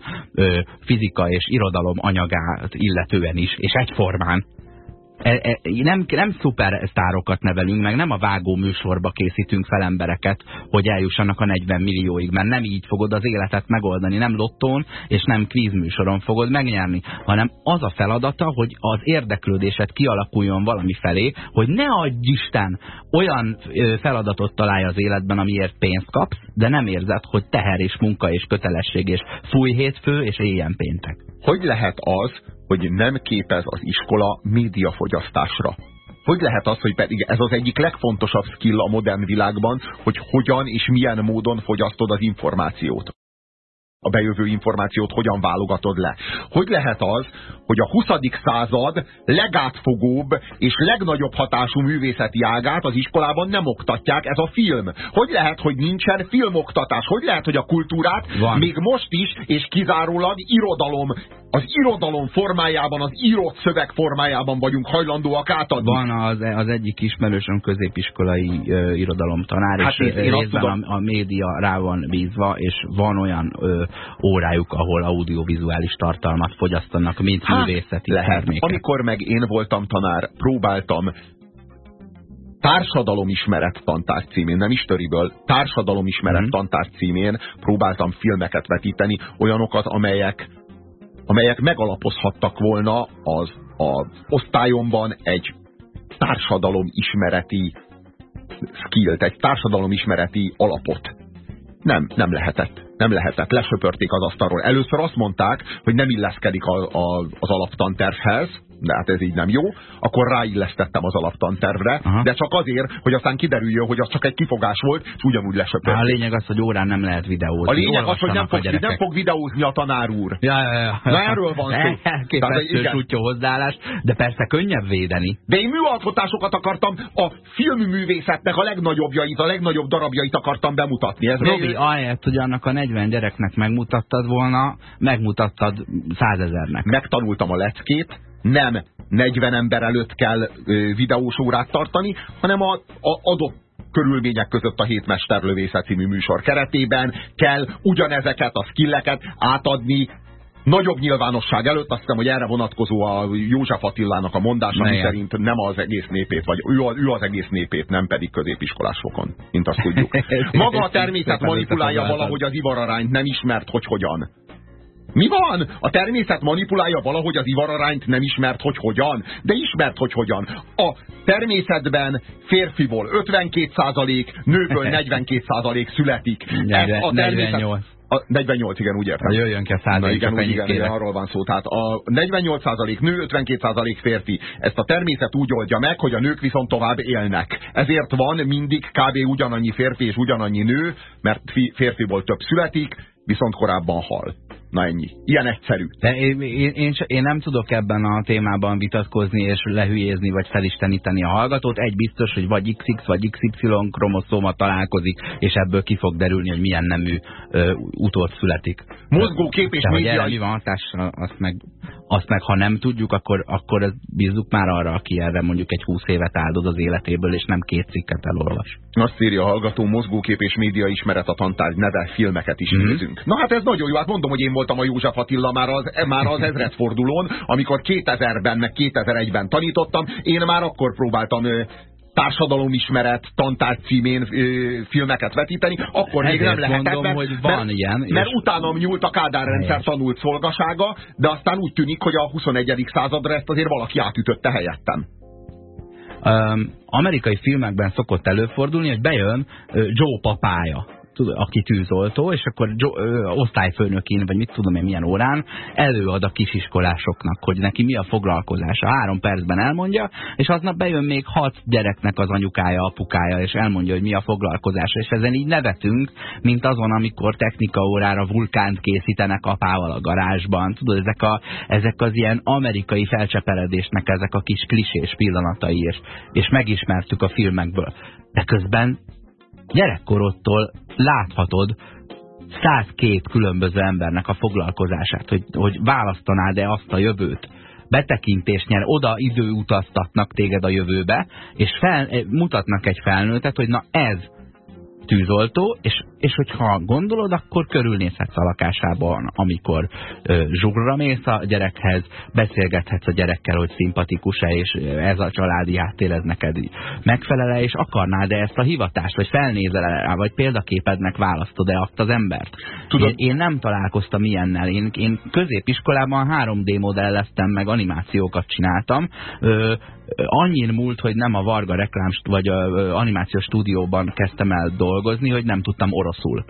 fizika és irodalom anyagát illetően is, és egyformán. E, e, nem, nem szupersztárokat nevelünk, meg nem a vágó műsorba készítünk fel embereket, hogy eljussanak a 40 millióig, mert nem így fogod az életet megoldani, nem lottón és nem kvízműsoron fogod megnyerni, hanem az a feladata, hogy az érdeklődésed kialakuljon valami felé, hogy ne adj Isten olyan feladatot találj az életben, amiért pénzt kapsz, de nem érzed, hogy teher és munka és kötelesség és fúj hétfő és éjjel péntek. Hogy lehet az, hogy nem képez az iskola médiafogyasztásra. Hogy lehet az, hogy pedig ez az egyik legfontosabb skill a modern világban, hogy hogyan és milyen módon fogyasztod az információt? A bejövő információt hogyan válogatod le. Hogy lehet az, hogy a 20. század legátfogóbb és legnagyobb hatású művészeti ágát az iskolában nem oktatják, ez a film. Hogy lehet, hogy nincsen filmoktatás? Hogy lehet, hogy a kultúrát Van. még most is és kizárólag irodalom az irodalom formájában, az írott szöveg formájában vagyunk hajlandóak átadni. Van az, az egyik ismerősöm középiskolai uh, irodalomtanár, hát és én, én részben tudom... a, a média rá van bízva, és van olyan uh, órájuk, ahol audiovizuális tartalmat fogyasztanak, mint hát, művészeti lehet. terméket. Amikor meg én voltam tanár, próbáltam társadalomismeret tantárgy címén, nem istöriből, társadalomismeret mm. tantárgy címén próbáltam filmeket vetíteni, olyanokat, amelyek amelyek megalapozhattak volna az, az osztályomban egy társadalomismereti skillt, egy társadalomismereti alapot. Nem, nem lehetett. Nem lehetett. Lesöpörték az asztalról. Először azt mondták, hogy nem illeszkedik a, a, az alaptantervhez, de hát ez így nem jó, akkor ráillesztettem az alaptantervre, Aha. de csak azért, hogy aztán kiderüljön, hogy az csak egy kifogás volt, és ugyanúgy lesöpört. A lényeg az, hogy órán nem lehet videózni. A lényeg az, hogy nem fog, nem fog videózni a tanár úr. Ja, ja, ja. Na erről van szó. Elképesztő sutyó hozzáállás, de persze könnyebb védeni. De én műalkotásokat akartam, a filmművészetnek a legnagyobbjait, a legnagyobb darabjait akartam bemutatni. Ez Robi. Ahelyett, hogy annak a 40 gyereknek megmutattad volna, megmutattad százezernek. Megtanultam a leckét, nem 40 ember előtt kell videós órát tartani, hanem a, a adott körülmények között a Hét Mesterlövészet című műsor keretében kell ugyanezeket a skilleket átadni nagyobb nyilvánosság előtt, azt hiszem, hogy erre vonatkozó a József Attilának a mondása, ami szerint nem az egész népét, vagy ő, ő az egész népét, nem pedig középiskolás fokon, mint azt tudjuk. Maga a természet manipulálja valahogy az ivararányt, nem ismert, hogy hogyan. Mi van? A természet manipulálja valahogy az ivararányt, nem ismert, hogy hogyan, de ismert, hogy hogyan. A természetben férfiból 52%, nőből 42% születik. Ez a természet... 48. A 48, igen, úgy értem. Jöjjön ki a százalék, igen, úgy, igen, igen, arról van szó. Tehát a 48% nő, 52% férfi. Ezt a természet úgy oldja meg, hogy a nők viszont tovább élnek. Ezért van mindig kb. ugyanannyi férfi és ugyanannyi nő, mert férfiból több születik, viszont korábban hal. Na ennyi. Ilyen egyszerű. De én, én, én, én nem tudok ebben a témában vitatkozni és lehülyézni vagy felisteníteni a hallgatót. Egy biztos, hogy vagy XX vagy XY kromoszóma találkozik, és ebből ki fog derülni, hogy milyen nemű ö, utót születik. Mozgókép és média. mi van hatással, azt meg, azt meg ha nem tudjuk, akkor, akkor bízzuk már arra, aki erre mondjuk egy húsz évet áldoz az életéből, és nem két cikket elolvas. Azt írja a hallgató, mozgókép és média ismeret a tantárgy neve, filmeket is mm -hmm. nézünk. Na hát ez nagyon jó, hát mondom, hogy én voltam a József Attila már az, már az ezredfordulón, amikor 2000-ben, meg 2001-ben tanítottam, én már akkor próbáltam társadalomismeret tantárgy címén ö, filmeket vetíteni, akkor Ezért még nem lehetett, mondom, mert, hogy van mert, ilyen, mert utánam nyúlt a Kádár rendszer tanult szolgasága, de aztán úgy tűnik, hogy a 21. századra ezt azért valaki átütötte helyettem. Um, amerikai filmekben szokott előfordulni, hogy bejön Joe papája aki tűzoltó, és akkor ö, osztályfőnökén, vagy mit tudom én milyen órán előad a kisiskolásoknak, hogy neki mi a foglalkozása. Három percben elmondja, és aznap bejön még hat gyereknek az anyukája, apukája, és elmondja, hogy mi a foglalkozása. És ezen így nevetünk, mint azon, amikor technika órára vulkánt készítenek apával a garázsban. Tudod, ezek, a, ezek az ilyen amerikai felcseperedésnek ezek a kis klisés pillanatai, és, és megismertük a filmekből. De közben gyerekkorodtól láthatod 102 különböző embernek a foglalkozását, hogy, hogy választanád-e azt a jövőt. Betekintést nyer, oda időutaztatnak téged a jövőbe, és fel, mutatnak egy felnőttet, hogy na ez tűzoltó, és, és hogyha gondolod, akkor körülnézhetsz a lakásában, amikor ö, zsugra mész a gyerekhez, beszélgethetsz a gyerekkel, hogy szimpatikus-e, és ez a családi háttér ez neked megfelele, és akarnád-e ezt a hivatást, vagy felnézel -e, vagy példaképednek választod-e azt az embert. Tudod? Én, én nem találkoztam ilyennel. Én, én középiskolában 3D modelleztem, meg animációkat csináltam. Ö, annyin múlt, hogy nem a Varga reklám vagy a animációs stúdióban kezdtem el dolgozni, hogy nem tudtam oroszul.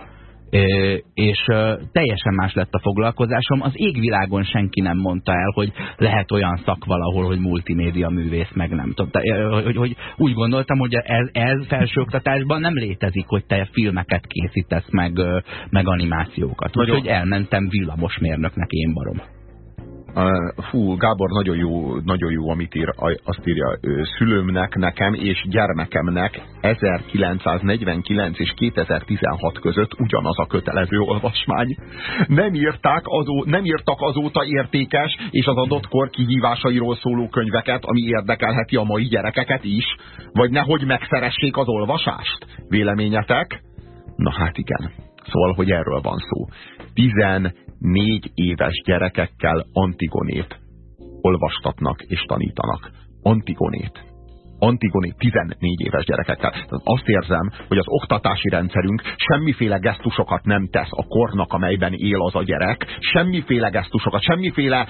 És teljesen más lett a foglalkozásom. Az égvilágon senki nem mondta el, hogy lehet olyan szak valahol, hogy multimédia művész, meg nem tudom. Hogy, hogy úgy gondoltam, hogy ez, ez felsőoktatásban nem létezik, hogy te filmeket készítesz, meg, meg animációkat. Úgyhogy elmentem villamosmérnöknek én barom. Fú, Gábor nagyon jó, nagyon jó amit ír, azt írja, szülőmnek, nekem és gyermekemnek 1949 és 2016 között ugyanaz a kötelező olvasmány. Nem, írták azó, nem írtak azóta értékes és az adott kor kihívásairól szóló könyveket, ami érdekelheti a mai gyerekeket is, vagy nehogy megszeressék az olvasást. Véleményetek? Na hát igen. Szóval, hogy erről van szó. 14 éves gyerekekkel Antigonét olvastatnak és tanítanak. Antigonét. Antigoni 14 éves gyerekekkel. Tehát azt érzem, hogy az oktatási rendszerünk semmiféle gesztusokat nem tesz a kornak, amelyben él az a gyerek, semmiféle gesztusokat, semmiféle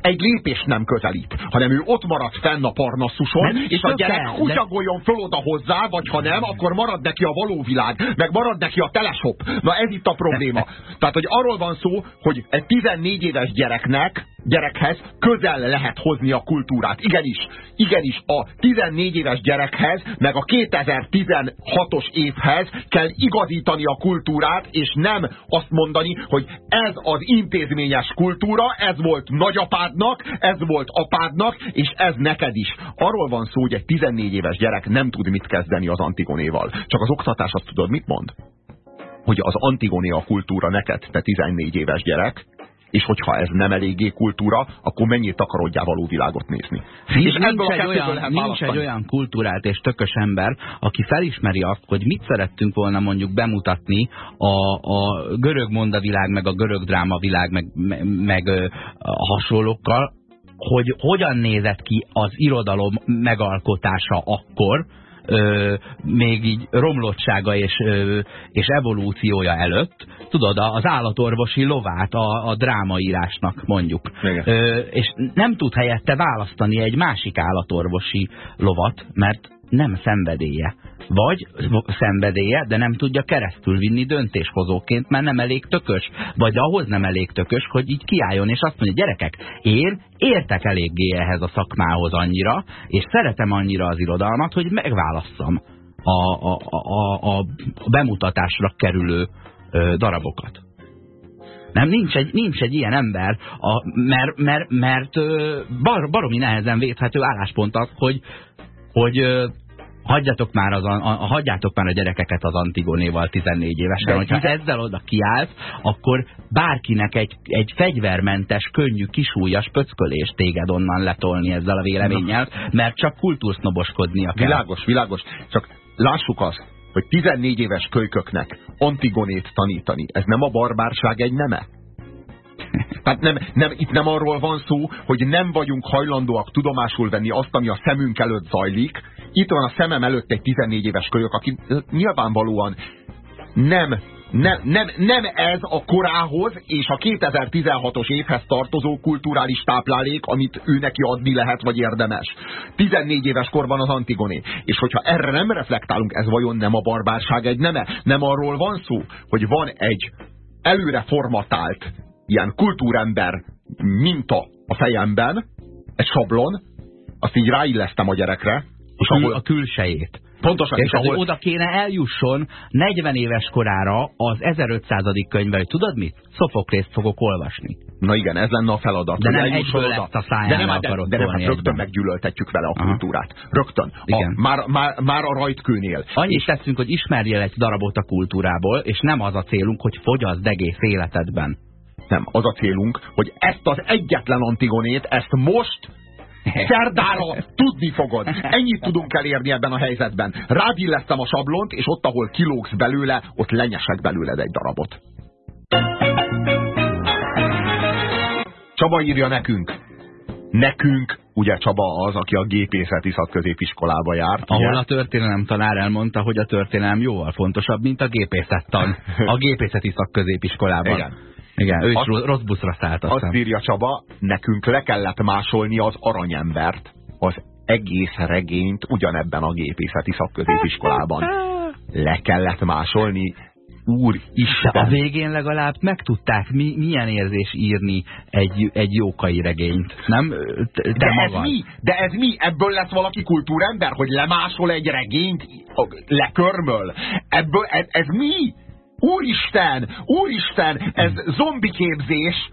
egy lépés nem közelít, hanem ő ott marad fenn a parnaszuson, nem és a gyerek kutyagoljon föl oda hozzá, vagy ha nem, akkor marad neki a való világ, meg marad neki a teleshop. Na ez itt a probléma. Tehát, hogy arról van szó, hogy egy 14 éves gyereknek gyerekhez közel lehet hozni a kultúrát. Igenis, igenis, a 14 éves gyerekhez, meg a 2016-os évhez kell igazítani a kultúrát, és nem azt mondani, hogy ez az intézményes kultúra, ez volt nagyapádnak, ez volt apádnak, és ez neked is. Arról van szó, hogy egy 14 éves gyerek nem tud mit kezdeni az Antigonéval. Csak az oktatás azt tudod, mit mond? Hogy az Antigoné a kultúra neked, te 14 éves gyerek, És hogyha ez nem eléggé kultúra, akkor mennyit takarodjál való világot nézni. És, és nincs, egy olyan, nincs egy olyan kultúrált és tökös ember, aki felismeri azt, hogy mit szerettünk volna mondjuk bemutatni a, a görög mondavilág, meg a görög drámavilág, meg, meg, meg a hasonlókkal, hogy hogyan nézett ki az irodalom megalkotása akkor, ö, még így romlottsága és, ö, és evolúciója előtt, tudod, az állatorvosi lovát a, a drámaírásnak mondjuk. Ö, és nem tud helyette választani egy másik állatorvosi lovat, mert nem szenvedélye. Vagy szenvedélye, de nem tudja keresztül vinni döntéshozóként, mert nem elég tökös. Vagy ahhoz nem elég tökös, hogy így kiálljon, és azt mondja, gyerekek, én értek eléggé ehhez a szakmához annyira, és szeretem annyira az irodalmat, hogy megválasszam a, a, a, a bemutatásra kerülő darabokat. Nem, nincs egy, nincs egy ilyen ember, a, mert, mert, mert bar, baromi nehezen védhető álláspont az, hogy, hogy hagyjatok már, az, a, a, hagyjátok már a gyerekeket az Antigonéval 14 évesen. De hogyha ezzel oda kiállt, akkor bárkinek egy, egy fegyvermentes, könnyű, kisúlyas pöckölés téged onnan letolni ezzel a véleménnyel, mert csak kultúrsznoboskodnia kell. Világos, világos. Csak lássuk azt, hogy 14 éves kölyköknek Antigonét tanítani, ez nem a barbárság egy neme? Tehát nem, nem, itt nem arról van szó, hogy nem vagyunk hajlandóak tudomásul venni azt, ami a szemünk előtt zajlik. Itt van a szemem előtt egy 14 éves kölyök, aki nyilvánvalóan nem nem, nem, nem ez a korához és a 2016-os évhez tartozó kulturális táplálék, amit ő neki adni lehet, vagy érdemes. 14 éves korban az Antigoné. És hogyha erre nem reflektálunk, ez vajon nem a barbárság egy neme? Nem arról van szó, hogy van egy előre formatált ilyen kultúrember minta a fejemben, egy sablon, azt így ráillesztem a gyerekre. És ahol... A külsejét. Pontosan. És, és ahol... oda kéne eljusson 40 éves korára az 1500. könyvvel, hogy tudod mit? Szofoklészt fogok olvasni. Na igen, ez lenne a feladat. De nem egyből oda. a de nem, de, de nem, hát rögtön meggyűlöltetjük vele a Aha. kultúrát. Rögtön. Igen. A, már, már, már a rajtkőnél. Annyit teszünk, hogy ismerjél egy darabot a kultúrából, és nem az a célunk, hogy fogyaszd egész életedben. Nem, az a célunk, hogy ezt az egyetlen Antigonét, ezt most szerdára tudni fogod. Ennyit tudunk elérni ebben a helyzetben. Rádillesztem a sablont, és ott, ahol kilógsz belőle, ott lenyesek belőled egy darabot. Csaba írja nekünk. Nekünk, ugye Csaba az, aki a gépészeti szakközépiskolába járt. Ahol ugye? a történelem tanár elmondta, hogy a történelem jóval fontosabb, mint a gépészettan. A gépészeti szakközépiskolában. Igen. Igen, ő azt, rossz buszra szállt aztán. Azt írja Csaba, nekünk le kellett másolni az aranyembert, az egész regényt ugyanebben a gépészeti szakközépiskolában. Le kellett másolni, úr Isten. A végén legalább megtudták, mi, milyen érzés írni egy, egy jókai regényt, nem? Te, de magad. ez mi? De ez mi? Ebből lesz valaki kultúrember, hogy lemásol egy regényt, lekörmöl? Ebből, ez, ez mi? Úristen! Úristen! Ez zombiképzés!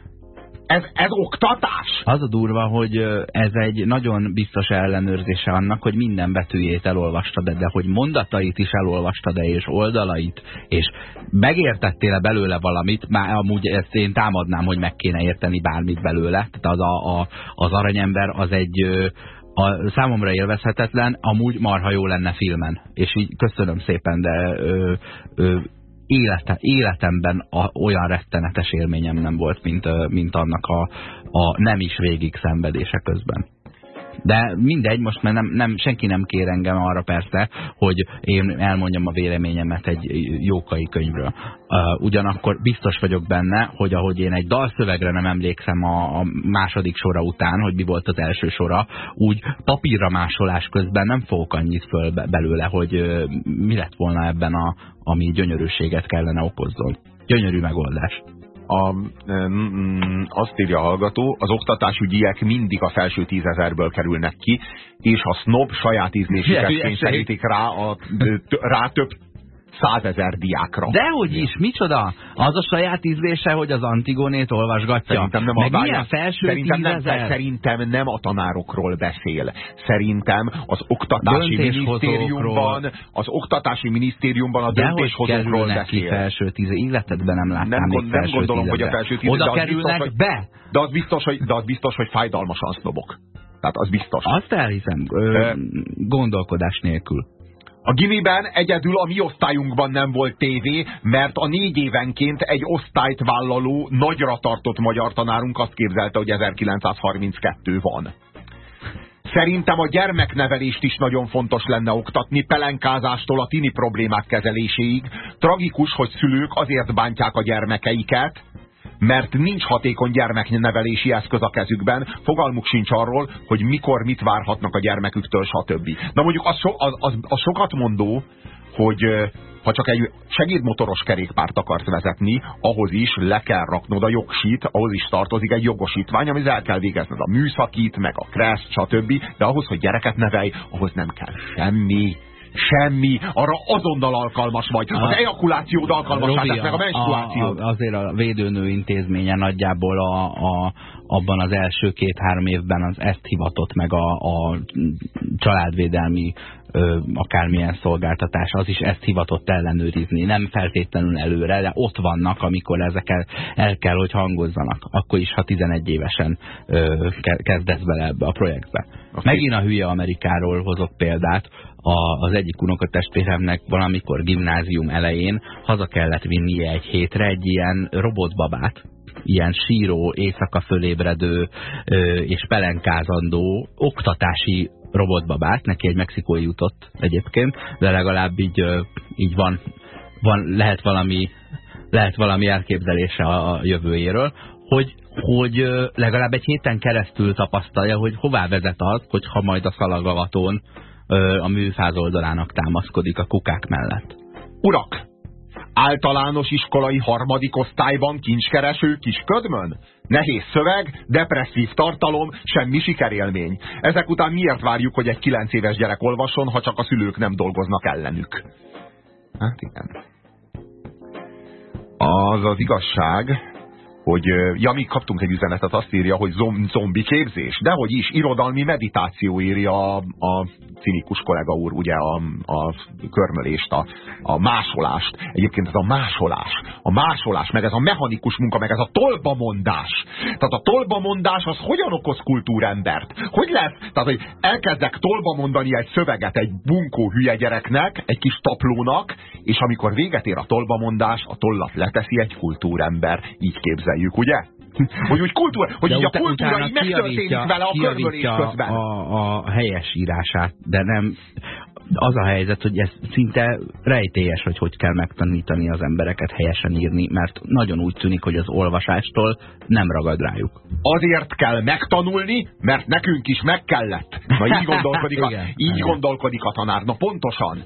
Ez, ez oktatás? Az a durva, hogy ez egy nagyon biztos ellenőrzése annak, hogy minden betűjét elolvastad, de hogy mondatait is elolvastad -e, és oldalait, és megértettél -e belőle valamit, már amúgy ezt én támadnám, hogy meg kéne érteni bármit belőle. Tehát az, a, a, az aranyember az egy a számomra élvezhetetlen, amúgy marha jó lenne filmen. És így köszönöm szépen, de ö, ö, élete, életemben a, olyan rettenetes élményem nem volt, mint, mint annak a, a nem is végig szenvedése közben. De mindegy, most mert nem, nem, senki nem kér engem arra persze, hogy én elmondjam a véleményemet egy jókai könyvről. Uh, ugyanakkor biztos vagyok benne, hogy ahogy én egy dalszövegre nem emlékszem a, a második sora után, hogy mi volt az első sora, úgy papírra másolás közben nem fogok annyit föl belőle, hogy uh, mi lett volna ebben, a, ami gyönyörűséget kellene okozzon. Gyönyörű megoldás a, mm, azt írja a hallgató, az oktatásügyiek mindig a felső tízezerből kerülnek ki, és a snob saját ízlésüket kényszerítik rá, a, rá több százezer diákra. Dehogy is, micsoda? Az a saját ízlése, hogy az Antigonét olvasgatja. Szerintem nem Meg a milyen felső szerintem nem, szerintem nem a tanárokról beszél. Szerintem az oktatási minisztériumban, az oktatási minisztériumban a döntéshozókról kerülnek ki beszél. felső tíze. Életedben nem láttam Nem, még nem gondolom, hogy a felső tíze, Oda kerülnek biztos, be. De az biztos, hogy, de az biztos, hogy fájdalmasan sznobok. Tehát az biztos. Azt elhiszem, Ö, gondolkodás nélkül. A gimiben egyedül a mi osztályunkban nem volt tévé, mert a négy évenként egy osztályt vállaló, nagyra tartott magyar tanárunk azt képzelte, hogy 1932 van. Szerintem a gyermeknevelést is nagyon fontos lenne oktatni, pelenkázástól a tini problémák kezeléséig. Tragikus, hogy szülők azért bántják a gyermekeiket, mert nincs hatékony gyermeknevelési eszköz a kezükben, fogalmuk sincs arról, hogy mikor mit várhatnak a gyermeküktől, stb. Na mondjuk az, so, az, az, az sokat mondó, hogy ha csak egy segédmotoros kerékpárt akarsz vezetni, ahhoz is le kell raknod a jogsit, ahhoz is tartozik egy jogosítvány, amit el kell végezned a műszakit, meg a kreszt, stb. De ahhoz, hogy gyereket nevelj, ahhoz nem kell semmi. Semmi, arra azonnal alkalmas vagy. Az A- ejakulációd alkalmas, Robi, meg a menstruációd. a, azért a védőnő intézménye nagyjából a, a, abban az első két-három évben az ezt hivatott meg a, a családvédelmi ö, akármilyen szolgáltatás, az is ezt hivatott ellenőrizni. Nem feltétlenül előre, de ott vannak, amikor ezek el, el kell, hogy hangozzanak. Akkor is, ha 11 évesen ö, ke- kezdesz bele ebbe a projektbe. Okay. Megint a hülye Amerikáról hozok példát. A, az egyik unokatestvéremnek valamikor gimnázium elején haza kellett vinnie egy hétre egy ilyen robotbabát, ilyen síró, éjszaka fölébredő ö, és pelenkázandó oktatási robotbabát, neki egy mexikói jutott egyébként, de legalább így, így van, van, lehet valami lehet valami elképzelése a jövőjéről, hogy, hogy legalább egy héten keresztül tapasztalja, hogy hová vezet az, hogyha majd a szalagavatón a műfáz oldalának támaszkodik a kukák mellett. Urak! Általános iskolai harmadik osztályban kincskereső kisködmön? Nehéz szöveg, depresszív tartalom, semmi sikerélmény. Ezek után miért várjuk, hogy egy kilenc éves gyerek olvasson, ha csak a szülők nem dolgoznak ellenük? Hát igen. Az az igazság, hogy ja, mi kaptunk egy üzenetet, azt írja, hogy zom, zombi képzés. De hogy is, irodalmi meditáció írja a, a cinikus kollega úr, ugye a, a körmölést, a, a másolást. Egyébként ez a másolás, a másolás, meg ez a mechanikus munka, meg ez a tolbamondás. Tehát a tolbamondás az hogyan okoz kultúrembert? Hogy lesz? Tehát, hogy elkezdek tolba mondani egy szöveget egy bunkó hülye gyereknek, egy kis taplónak, és amikor véget ér a tolbamondás, a tollat leteszi egy kultúrember. Így képzeljük, ugye? Hogy úgy kultúra, hogy így a kultúra így megtörténik vele a körmölés közben. A, a helyes írását, de nem az a helyzet, hogy ez szinte rejtélyes, hogy hogy kell megtanítani az embereket helyesen írni, mert nagyon úgy tűnik, hogy az olvasástól nem ragad rájuk. Azért kell megtanulni, mert nekünk is meg kellett. Na így gondolkodik a, Igen. így gondolkodik a tanár. Na pontosan.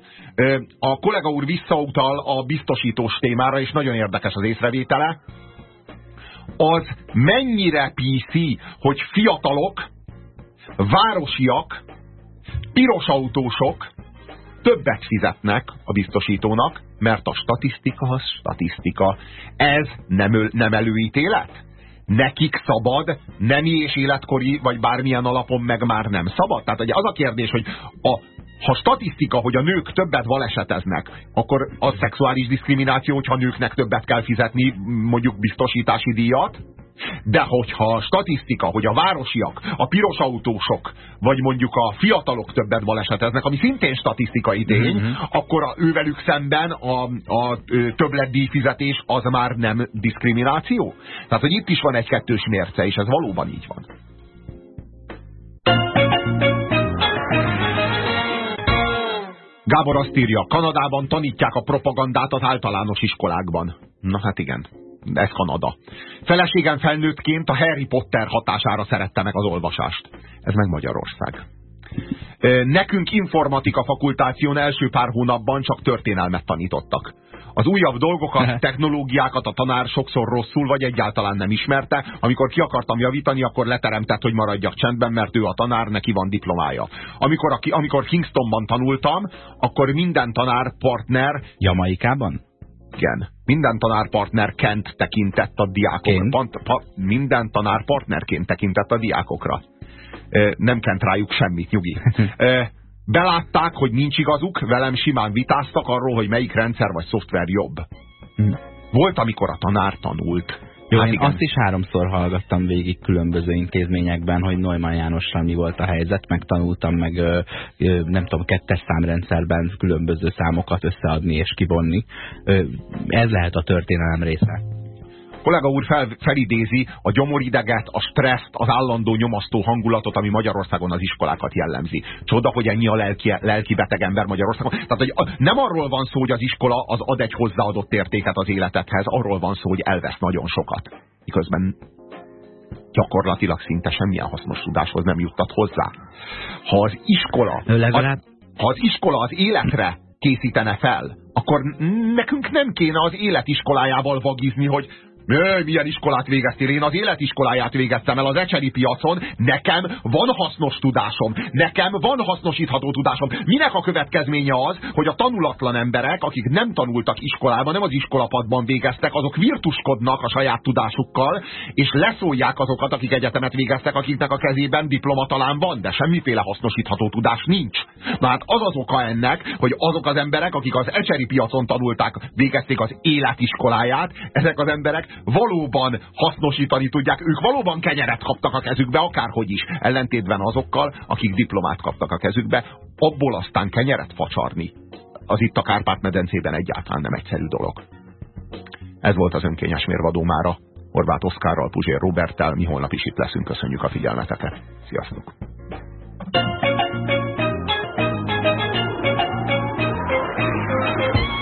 A kollega úr visszautal a biztosítós témára, és nagyon érdekes az észrevétele. Az mennyire PC, hogy fiatalok, városiak, piros autósok többet fizetnek a biztosítónak, mert a statisztika az statisztika. Ez nem, nem előítélet? Nekik szabad, nemi és életkori, vagy bármilyen alapon meg már nem szabad? Tehát ugye az a kérdés, hogy a, ha statisztika, hogy a nők többet baleseteznek, akkor az szexuális diszkrimináció, hogyha a nőknek többet kell fizetni mondjuk biztosítási díjat, de hogyha a statisztika, hogy a városiak, a piros autósok, vagy mondjuk a fiatalok többet baleseteznek, ami szintén statisztikai tény, Mhm. akkor a, ővelük szemben a, a ö, többletdíjfizetés az már nem diszkrimináció? Tehát, hogy itt is van egy kettős mérce, és ez valóban így van. Gábor azt írja, Kanadában tanítják a propagandát az általános iskolákban. Na hát igen, ez Kanada. Feleségem felnőttként a Harry Potter hatására szerette meg az olvasást. Ez meg Magyarország. Nekünk informatika fakultáción első pár hónapban csak történelmet tanítottak. Az újabb dolgokat, technológiákat a tanár sokszor rosszul, vagy egyáltalán nem ismerte. Amikor ki akartam javítani, akkor leteremtett, hogy maradjak csendben, mert ő a tanár, neki van diplomája. Amikor, a, amikor Kingstonban tanultam, akkor minden tanár partner... Jamaikában? Igen. Minden tanárpartner kent tekintett a diákokra. Pant, pa, minden tanárpartnerként tekintett a diákokra. Nem kent rájuk semmit, nyugi. Belátták, hogy nincs igazuk, velem simán vitáztak arról, hogy melyik rendszer vagy szoftver jobb. Hm. Volt, amikor a tanár tanult. Jó, hát én igen. azt is háromszor hallgattam végig különböző intézményekben, hogy Neumann Jánossal mi volt a helyzet, meg tanultam meg nem tudom, kettes számrendszerben különböző számokat összeadni és kivonni. Ez lehet a történelem része kollega úr fel, felidézi a gyomorideget, a stresszt, az állandó nyomasztó hangulatot, ami Magyarországon az iskolákat jellemzi. Csoda, hogy ennyi a lelki, lelki beteg ember Magyarországon. Tehát hogy nem arról van szó, hogy az iskola az ad egy hozzáadott értéket az életedhez, arról van szó, hogy elvesz nagyon sokat. Miközben gyakorlatilag szinte semmilyen hasznos tudáshoz nem juttat hozzá. Ha az iskola, legalább... ha az iskola az életre készítene fel, akkor nekünk nem kéne az életiskolájával vagizni, hogy Mö, milyen iskolát végeztél? Én az életiskoláját végeztem el az ecseri piacon. Nekem van hasznos tudásom. Nekem van hasznosítható tudásom. Minek a következménye az, hogy a tanulatlan emberek, akik nem tanultak iskolában, nem az iskolapadban végeztek, azok virtuskodnak a saját tudásukkal, és leszólják azokat, akik egyetemet végeztek, akiknek a kezében diploma talán van, de semmiféle hasznosítható tudás nincs. Na hát az az oka ennek, hogy azok az emberek, akik az ecseri piacon tanulták, végezték az életiskoláját, ezek az emberek valóban hasznosítani tudják, ők valóban kenyeret kaptak a kezükbe, akárhogy is, ellentétben azokkal, akik diplomát kaptak a kezükbe, abból aztán kenyeret facsarni. Az itt a Kárpát-medencében egyáltalán nem egyszerű dolog. Ez volt az önkényes mérvadó mára. Horváth Oszkárral, Puzsér Roberttel, mi holnap is itt leszünk, köszönjük a figyelmeteket. Sziasztok!